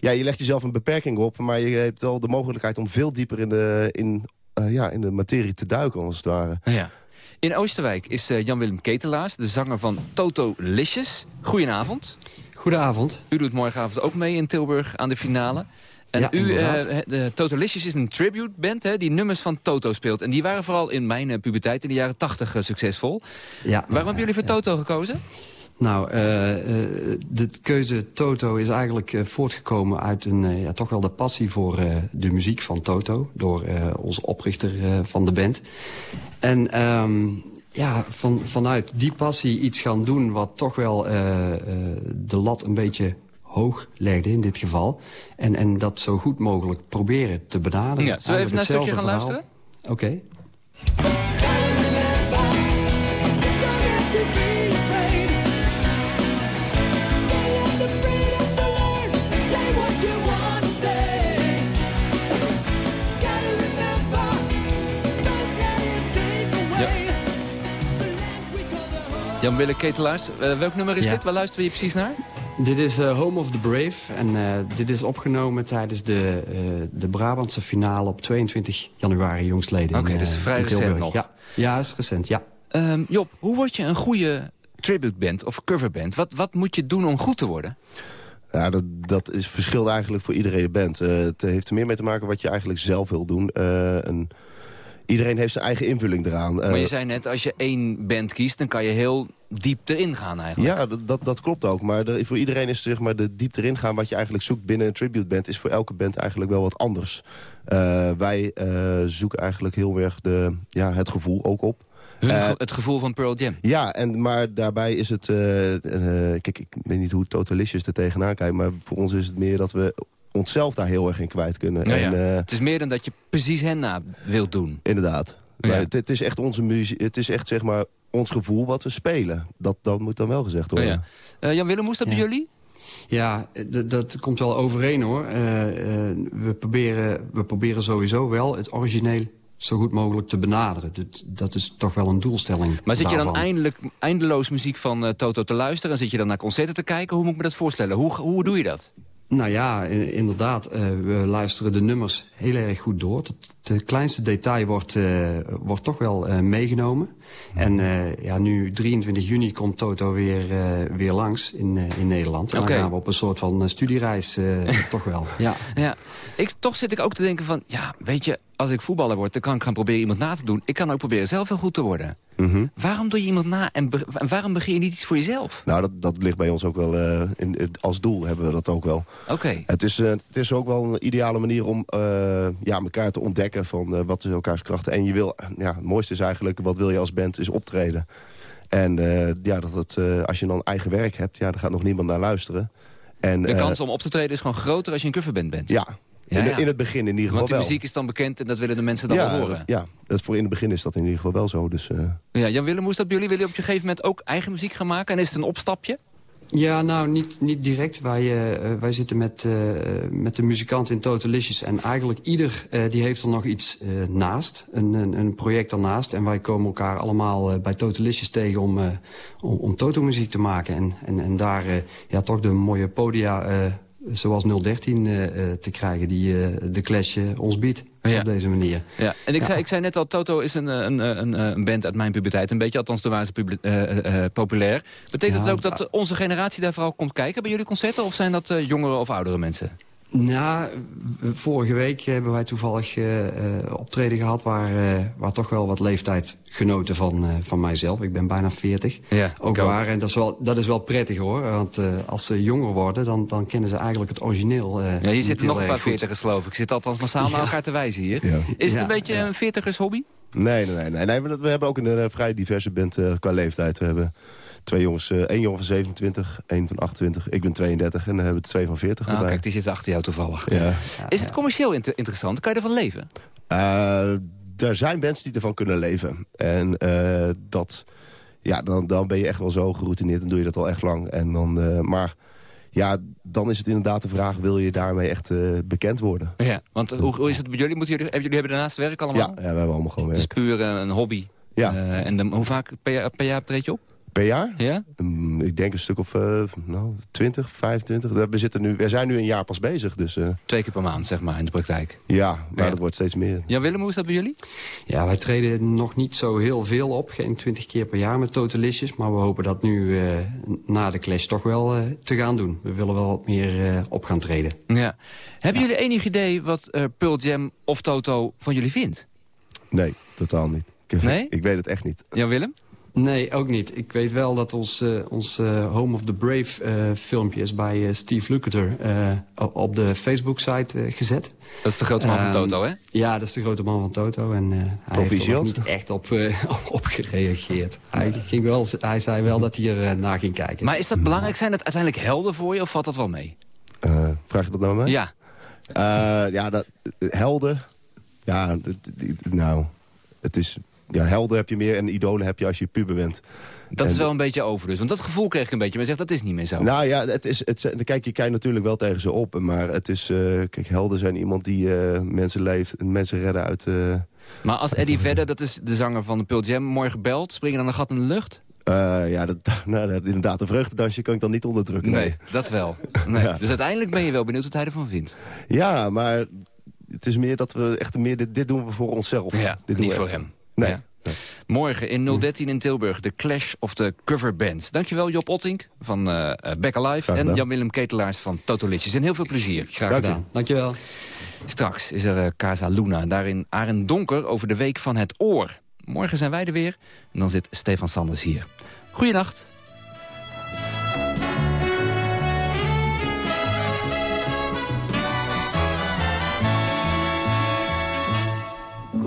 ja, je legt jezelf een beperking op... maar je hebt wel de mogelijkheid om veel dieper in de, in, ja, in de materie te duiken, als het ware. Ja. In Oosterwijk is eh, Jan-Willem Ketelaars, de zanger van Toto Licious. Goedenavond. Goedenavond. U doet morgenavond ook mee in Tilburg aan de finale. En Ja, u, eh, de Toto Licious is een tribute band hè, die nummers van Toto speelt. En die waren vooral in mijn eh, puberteit in de jaren tachtig eh, succesvol. Ja, Waarom hebben jullie voor Toto gekozen? Nou, eh, eh, de keuze Toto is eigenlijk eh, voortgekomen uit een, ja, toch wel de passie voor de muziek van Toto. Door onze oprichter van de band. En ehm, ja, van, vanuit die passie iets gaan doen wat toch wel de lat een beetje hoog legde in dit geval. En, en dat zo goed mogelijk proberen te benaderen. Ja, zullen we even naar een stukje gaan hetzelfde luisteren? verhaal. Oké. Jan-Willem Ketelaars, eh, welk nummer is Ja. dit? Waar luisteren we hier precies naar? Dit is eh, Home of the Brave. En eh, dit is opgenomen tijdens de, eh, de Brabantse finale op 22 januari jongstleden. Oké, dus vrij recent nog. Ja, ja is recent, ja. Ehm, Job, hoe word je een goede tributeband of coverband? Wat, wat moet je doen om goed te worden? Ja, dat, dat is verschilt eigenlijk voor iedereen de band. Eh, het heeft er meer mee te maken wat je eigenlijk zelf wil doen. Eh, een, iedereen heeft zijn eigen invulling eraan. Maar je Eh, zei net, als je één band kiest, dan kan je heel diep erin gaan eigenlijk. Ja, dat, dat, klopt ook. Maar de- voor iedereen is zeg maar, de diepte erin gaan... wat je eigenlijk zoekt binnen een tribute band... is voor elke band eigenlijk wel wat anders. Eh, wij eh, zoeken eigenlijk heel erg de, ja, het gevoel ook op. Hun het gevoel van Pearl Jam. ja, en, maar daarbij is het... kijk, ik weet niet hoe Totalicious er tegenaan kijkt... maar voor ons is het meer dat we onszelf daar heel erg in kwijt kunnen. Nou ja, en, eh, het is meer dan dat je precies hen na wilt doen. Inderdaad. Ja. Maar het, het is echt onze muziek. Het is echt zeg maar ons gevoel wat we spelen. Dat, dat moet dan wel gezegd worden. Oh ja. Eh, Jan Willem, hoe is dat bij jullie? Ja, dat komt wel overeen hoor. Eh, eh, we, proberen, we proberen sowieso wel het origineel zo goed mogelijk te benaderen. Dat, dat is toch wel een doelstelling Maar zit je dan eindelijk, eindeloos muziek van Toto te luisteren... en zit je dan naar concerten te kijken? Hoe moet ik me dat voorstellen? Hoe, hoe doe je dat? Nou ja, inderdaad. eh, we luisteren de nummers heel erg goed door. Het, het kleinste detail wordt, eh, wordt toch wel eh, meegenomen. En eh, ja, nu 23 juni komt Toto weer, eh, weer langs in, eh, in Nederland. En Oké. dan gaan we op een soort van studiereis eh, toch wel. Ja. Ja, ik, toch zit ik ook te denken van... ja, weet je, als ik voetballer word, dan kan ik gaan proberen iemand na te doen. Ik kan ook proberen zelf wel goed te worden. Mhm. Waarom doe je iemand na en, waarom begin je niet iets voor jezelf? Nou, dat, dat ligt bij ons ook wel... eh, in, in- als doel hebben we dat ook wel. Oké. Het is, eh, het is ook wel een ideale manier om eh, ja, elkaar te ontdekken... van eh, wat is elkaars krachten. En je wil, ja, het mooiste is eigenlijk... wat wil je als is optreden. En eh, ja, dat het, eh, als je dan eigen werk hebt... ja, daar gaat nog niemand naar luisteren. En, De eh, kans om op te treden is gewoon groter als je een coverband bent. Ja, Ja, in, de- ja. in het begin in ieder geval Want de wel. muziek is dan bekend en dat willen de mensen dan ja, horen. ja, dat voor in het begin is dat in ieder geval wel zo. Dus, eh, Ja, Jan Willem, hoe is dat bij jullie? Willen jullie op een gegeven moment ook eigen muziek gaan maken? En is het een opstapje? Ja, nou, niet, niet direct. Wij, eh, eh, wij zitten met, eh, met de muzikant in Totalicious. En eigenlijk ieder die heeft er nog iets naast. Een, een, een project ernaast. En wij komen elkaar allemaal bij Totalicious tegen om, om, om Toto-muziek te maken. En, en, en daar ja, toch de mooie podia zoals 013 eh, eh, te krijgen... die eh, de Clash ons biedt Ja. op deze manier. Ja, en ik, Zei, ik zei net al, Toto is een, een, een, een, band uit mijn puberteit. Een beetje, althans, toen waren ze populair. Betekent Ja, het ook dat onze generatie daar vooral komt kijken bij jullie concerten? Of zijn dat jongere of oudere mensen? Nou, vorige week hebben wij toevallig eh eh, optreden gehad... Waar, eh, waar toch wel wat leeftijdgenoten van, eh, van mijzelf. Ik ben bijna 40. Ja, ook waren. En dat is, wel, dat is wel prettig hoor. Want eh, als ze jonger worden, dan, dan kennen ze eigenlijk het origineel. eh, Ja, hier zitten nog een paar veertigers, geloof ik. Zitten althans massaal naar Ja. elkaar te wijzen hier. Ja. Is het Ja, een beetje ja. een veertigers hobby? Nee, nee, nee. nee, we, we hebben ook een vrij diverse band qua leeftijd. We hebben twee jongens, eh één jongen van 27, één van 28. Ik ben 32 en dan hebben we twee van 40 Ah, erbij. kijk, die zitten achter jou toevallig. Ja. Is het commercieel inter- interessant? Kan je ervan leven? Eh, er zijn bands die ervan kunnen leven. En eh, dat, ja, dan, dan ben je echt wel zo geroutineerd. Dan doe je dat al echt lang. En dan, maar ja, dan is het inderdaad de vraag... wil je daarmee echt bekend worden? Ja, want hoe, hoe is het bij jullie? Moeten jullie, hebben jullie hebben daarnaast werk Ja, allemaal? ja, we hebben allemaal gewoon Dus werk. puur eh, een hobby. Ja. En dan, hoe vaak per jaar, per jaar treed je op? Per jaar? Ja? Mm, ik denk een stuk of eh, nou, 20, 25. We, zitten nu, we zijn nu een jaar pas bezig. Dus eh, Twee keer per maand, zeg maar, in de praktijk. ja, maar Ja. dat wordt steeds meer. Jan Willem, hoe is dat bij jullie? Ja, wij treden nog niet zo heel veel op. Geen twintig keer per jaar met Totalicious. Maar we hopen dat nu eh, na de Clash toch wel eh, te gaan doen. We willen wel wat meer eh, op gaan treden. Ja. Hebben jullie enig idee wat eh, Pearl Jam of Toto van jullie vindt? Nee, totaal niet. Ik, Nee? ik weet het echt niet. Jan Willem? Nee, ook niet. Ik weet wel dat ons, eh, ons eh, Home of the Brave eh, filmpje is bij eh, Steve Lukather eh, op- de Facebook-site gezet. Dat is de grote man van Ehm, Toto, hè? Ja, dat is de grote man van Toto. En eh, hij heeft er niet echt op, eh, op gereageerd. Hij, ging wel, hij zei wel dat hij er naar ging kijken. Maar is dat belangrijk? Zijn het uiteindelijk helden voor je of valt dat wel mee? Eh, vraag je dat nou aan mij? Ja. Eh, ja, dat, helden. Ja, dat- nou, het is... Ja, helden heb je meer en idolen heb je als je puber bent. Dat is wel een beetje over dus. Want dat gevoel kreeg ik een beetje. Maar zegt, dat is niet meer zo. Nou ja, het is, het, kijk, je kijkt natuurlijk wel tegen ze op. Maar het is, eh, kijk, helden zijn iemand die eh, mensen leeft, mensen redden uit... eh, Maar als Eddie Vedder, dat is de zanger van de Pearl Jam, morgen belt... springen dan een gat in de lucht? ja, dat, nou, inderdaad, een vreugdedansje kan ik dan niet onderdrukken. Nee, Nee. dat wel. Nee. Ja. Dus uiteindelijk ben je wel benieuwd wat hij ervan vindt. Ja, maar het is meer dat we echt meer... Dit, dit doen we voor onszelf. Ja, dit doen niet we voor hem. Nee. Ja. nee. Morgen in 013 in Tilburg, de Clash of the Coverbands. Dankjewel Job Ottink van uh, Back Alive en Jan-Willem Ketelaars van Totolitjes. En heel veel plezier. Graag Dank gedaan. Dankjewel. Straks is er uh, Casa Luna, daarin Arend Donker over de Week van het Oor. Morgen zijn wij er weer en dan zit Stefan Sanders hier. Goeienacht.